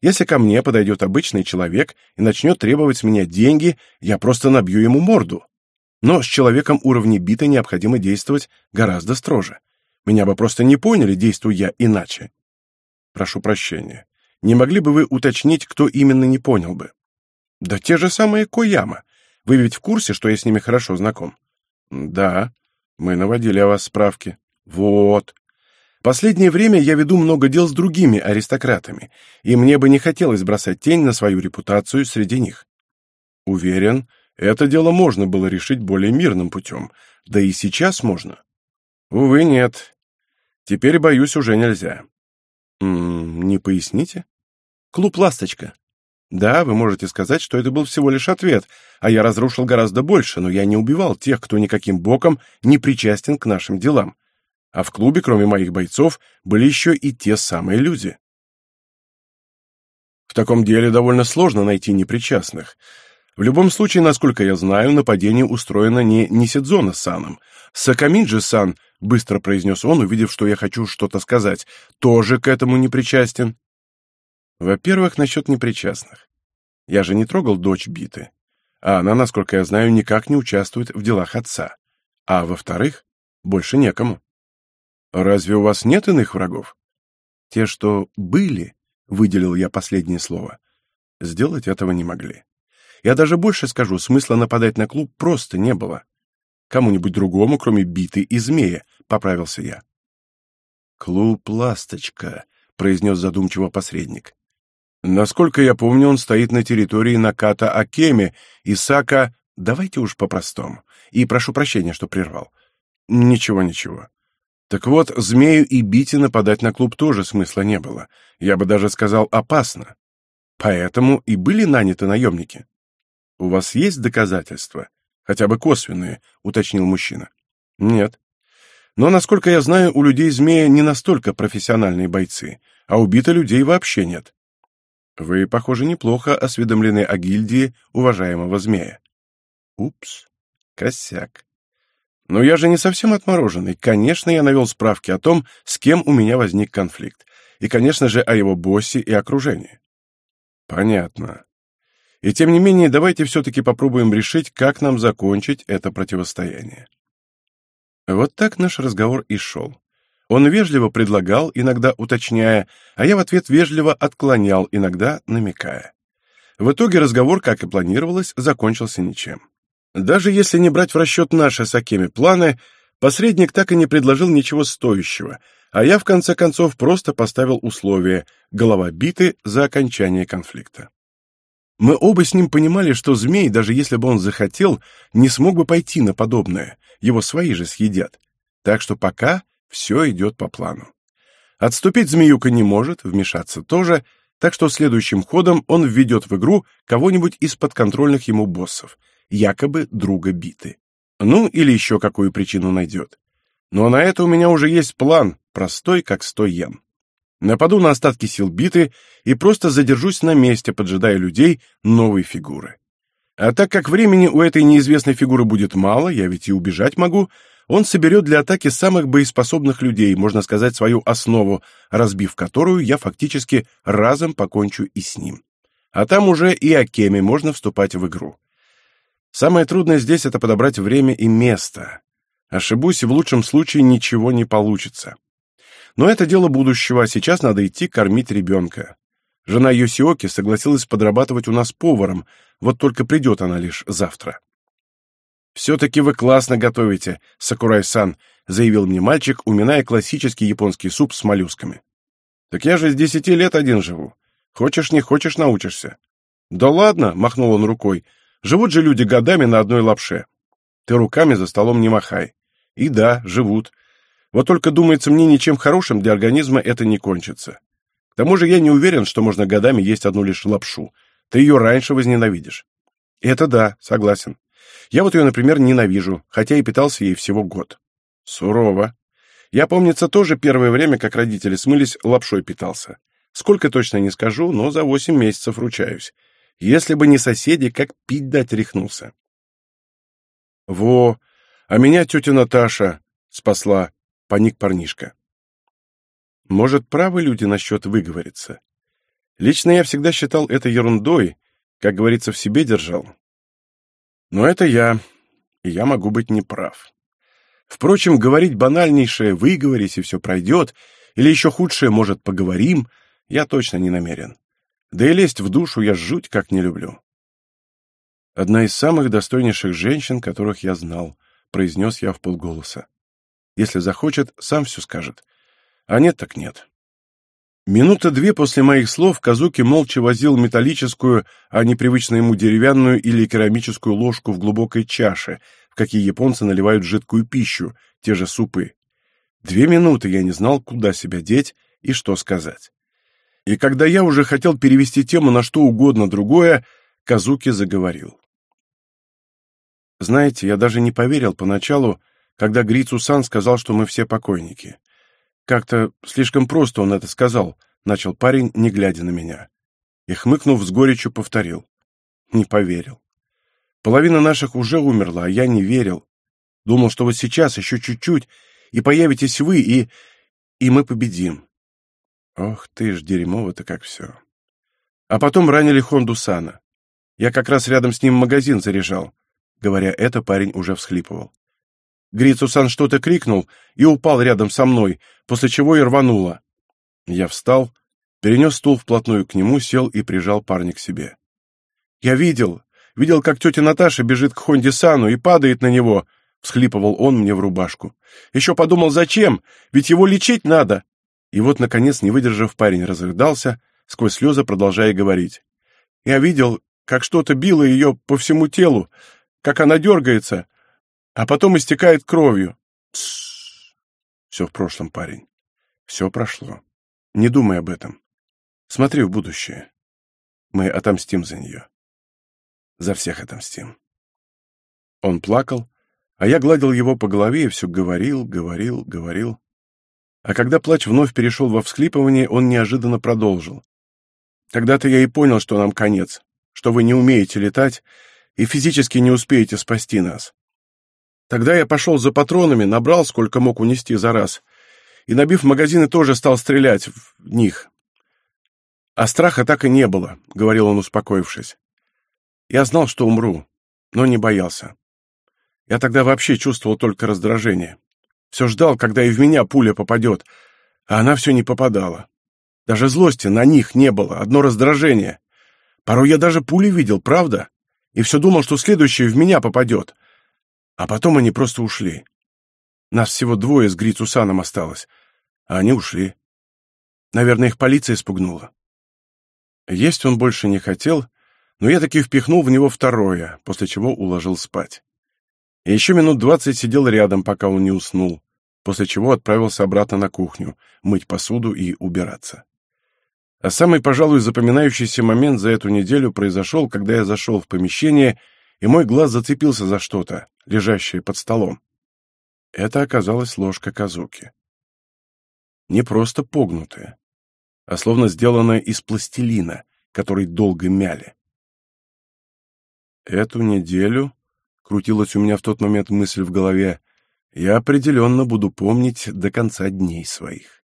Если ко мне подойдет обычный человек и начнет требовать с меня деньги, я просто набью ему морду. Но с человеком уровня бита необходимо действовать гораздо строже. Меня бы просто не поняли, действуя я иначе. Прошу прощения. Не могли бы вы уточнить, кто именно не понял бы? Да те же самые Кояма. Вы ведь в курсе, что я с ними хорошо знаком? Да. Мы наводили о вас справки. Вот. Последнее время я веду много дел с другими аристократами, и мне бы не хотелось бросать тень на свою репутацию среди них. Уверен, это дело можно было решить более мирным путем, да и сейчас можно. Увы, нет. Теперь, боюсь, уже нельзя. М -м, не поясните? Клуб «Ласточка». Да, вы можете сказать, что это был всего лишь ответ, а я разрушил гораздо больше, но я не убивал тех, кто никаким боком не причастен к нашим делам. А в клубе, кроме моих бойцов, были еще и те самые люди. В таком деле довольно сложно найти непричастных. В любом случае, насколько я знаю, нападение устроено не Нисидзона саном. Сакаминджи-сан, быстро произнес он, увидев, что я хочу что-то сказать, тоже к этому не причастен. Во-первых, насчет непричастных. Я же не трогал дочь Биты, а она, насколько я знаю, никак не участвует в делах отца. А во-вторых, больше некому. Разве у вас нет иных врагов? Те, что были, выделил я последнее слово, сделать этого не могли. Я даже больше скажу, смысла нападать на клуб просто не было. Кому-нибудь другому, кроме биты и змея, поправился я. Клуб «Ласточка», — произнес задумчиво посредник. Насколько я помню, он стоит на территории Наката Акеми, и Сака... Давайте уж по-простому. И прошу прощения, что прервал. Ничего, ничего. Так вот, Змею и Бите нападать на клуб тоже смысла не было. Я бы даже сказал, опасно. Поэтому и были наняты наемники. У вас есть доказательства? Хотя бы косвенные, уточнил мужчина. Нет. Но, насколько я знаю, у людей Змея не настолько профессиональные бойцы, а убито людей вообще нет. Вы, похоже, неплохо осведомлены о гильдии уважаемого змея. Упс, косяк. Но я же не совсем отмороженный. Конечно, я навел справки о том, с кем у меня возник конфликт. И, конечно же, о его боссе и окружении. Понятно. И тем не менее, давайте все-таки попробуем решить, как нам закончить это противостояние. Вот так наш разговор и шел. Он вежливо предлагал, иногда уточняя, а я в ответ вежливо отклонял, иногда намекая. В итоге разговор, как и планировалось, закончился ничем. Даже если не брать в расчет наши с Акеми планы, посредник так и не предложил ничего стоящего, а я в конце концов просто поставил условие «голова биты» за окончание конфликта. Мы оба с ним понимали, что змей, даже если бы он захотел, не смог бы пойти на подобное, его свои же съедят. Так что пока все идет по плану. Отступить змеюка не может, вмешаться тоже, так что следующим ходом он введет в игру кого-нибудь из подконтрольных ему боссов, якобы друга биты. Ну, или еще какую причину найдет. Но на это у меня уже есть план, простой, как сто йен. Нападу на остатки сил биты и просто задержусь на месте, поджидая людей новой фигуры. А так как времени у этой неизвестной фигуры будет мало, я ведь и убежать могу, он соберет для атаки самых боеспособных людей, можно сказать, свою основу, разбив которую я фактически разом покончу и с ним. А там уже и Акеме можно вступать в игру. Самое трудное здесь — это подобрать время и место. Ошибусь, и в лучшем случае ничего не получится. Но это дело будущего, а сейчас надо идти кормить ребенка. Жена Йосиоки согласилась подрабатывать у нас поваром, вот только придет она лишь завтра. «Все-таки вы классно готовите, Сакурай-сан», — заявил мне мальчик, уминая классический японский суп с моллюсками. «Так я же с десяти лет один живу. Хочешь, не хочешь, научишься». «Да ладно», — махнул он рукой, — «живут же люди годами на одной лапше. Ты руками за столом не махай». И да, живут. Вот только, думается, мне ничем хорошим для организма это не кончится. К тому же я не уверен, что можно годами есть одну лишь лапшу. Ты ее раньше возненавидишь. Это да, согласен. Я вот ее, например, ненавижу, хотя и питался ей всего год. Сурово. Я, помнится, тоже первое время, как родители смылись, лапшой питался. Сколько точно не скажу, но за восемь месяцев ручаюсь. Если бы не соседи, как пить дать рехнулся. Во, а меня тетя Наташа спасла, паник парнишка. Может, правы люди насчет выговориться? Лично я всегда считал это ерундой, как говорится, в себе держал. Но это я, и я могу быть неправ. Впрочем, говорить банальнейшее «выговорись, и все пройдет», или еще худшее «может, поговорим», я точно не намерен. Да и лезть в душу я жуть как не люблю. Одна из самых достойнейших женщин, которых я знал, произнес я в полголоса. Если захочет, сам все скажет. А нет так нет. Минута две после моих слов Казуки молча возил металлическую, а непривычно ему деревянную или керамическую ложку в глубокой чаше, в какие японцы наливают жидкую пищу, те же супы. Две минуты я не знал, куда себя деть и что сказать. И когда я уже хотел перевести тему на что угодно другое, Казуки заговорил. Знаете, я даже не поверил поначалу, когда Грицу-сан сказал, что мы все покойники. Как-то слишком просто он это сказал, начал парень, не глядя на меня. И, хмыкнув с горечью, повторил. Не поверил. Половина наших уже умерла, а я не верил. Думал, что вот сейчас, еще чуть-чуть, и появитесь вы, и... и мы победим. Ох ты ж, дерьмово-то как все. А потом ранили Хонду Сана. Я как раз рядом с ним магазин заряжал. Говоря это, парень уже всхлипывал. Грицусан что-то крикнул и упал рядом со мной, после чего и рвануло. Я встал, перенес стул вплотную к нему, сел и прижал парня к себе. «Я видел, видел, как тетя Наташа бежит к Хонде Сану и падает на него», — всхлипывал он мне в рубашку. «Еще подумал, зачем? Ведь его лечить надо!» И вот, наконец, не выдержав, парень разрыдался, сквозь слезы продолжая говорить. «Я видел, как что-то било ее по всему телу, как она дергается, а потом истекает кровью. Тссс. Все в прошлом, парень. Все прошло. Не думай об этом. Смотри в будущее. Мы отомстим за нее. За всех отомстим. Он плакал, а я гладил его по голове и все говорил, говорил, говорил. А когда плач вновь перешел во всхлипывание, он неожиданно продолжил. Тогда-то я и понял, что нам конец, что вы не умеете летать и физически не успеете спасти нас. Тогда я пошел за патронами, набрал, сколько мог унести за раз, и, набив магазины, тоже стал стрелять в них. А страха так и не было, — говорил он, успокоившись. Я знал, что умру, но не боялся. Я тогда вообще чувствовал только раздражение. Все ждал, когда и в меня пуля попадет, а она все не попадала. Даже злости на них не было, одно раздражение. Порой я даже пули видел, правда? И все думал, что следующее в меня попадет — а потом они просто ушли. Нас всего двое с Грицусаном осталось, а они ушли. Наверное, их полиция испугнула. Есть он больше не хотел, но я таки впихнул в него второе, после чего уложил спать. И еще минут двадцать сидел рядом, пока он не уснул, после чего отправился обратно на кухню, мыть посуду и убираться. А самый, пожалуй, запоминающийся момент за эту неделю произошел, когда я зашел в помещение, и мой глаз зацепился за что-то, лежащее под столом. Это оказалась ложка Казуки. не просто погнутая, а словно сделанная из пластилина, который долго мяли. Эту неделю, крутилась у меня в тот момент мысль в голове, я определенно буду помнить до конца дней своих.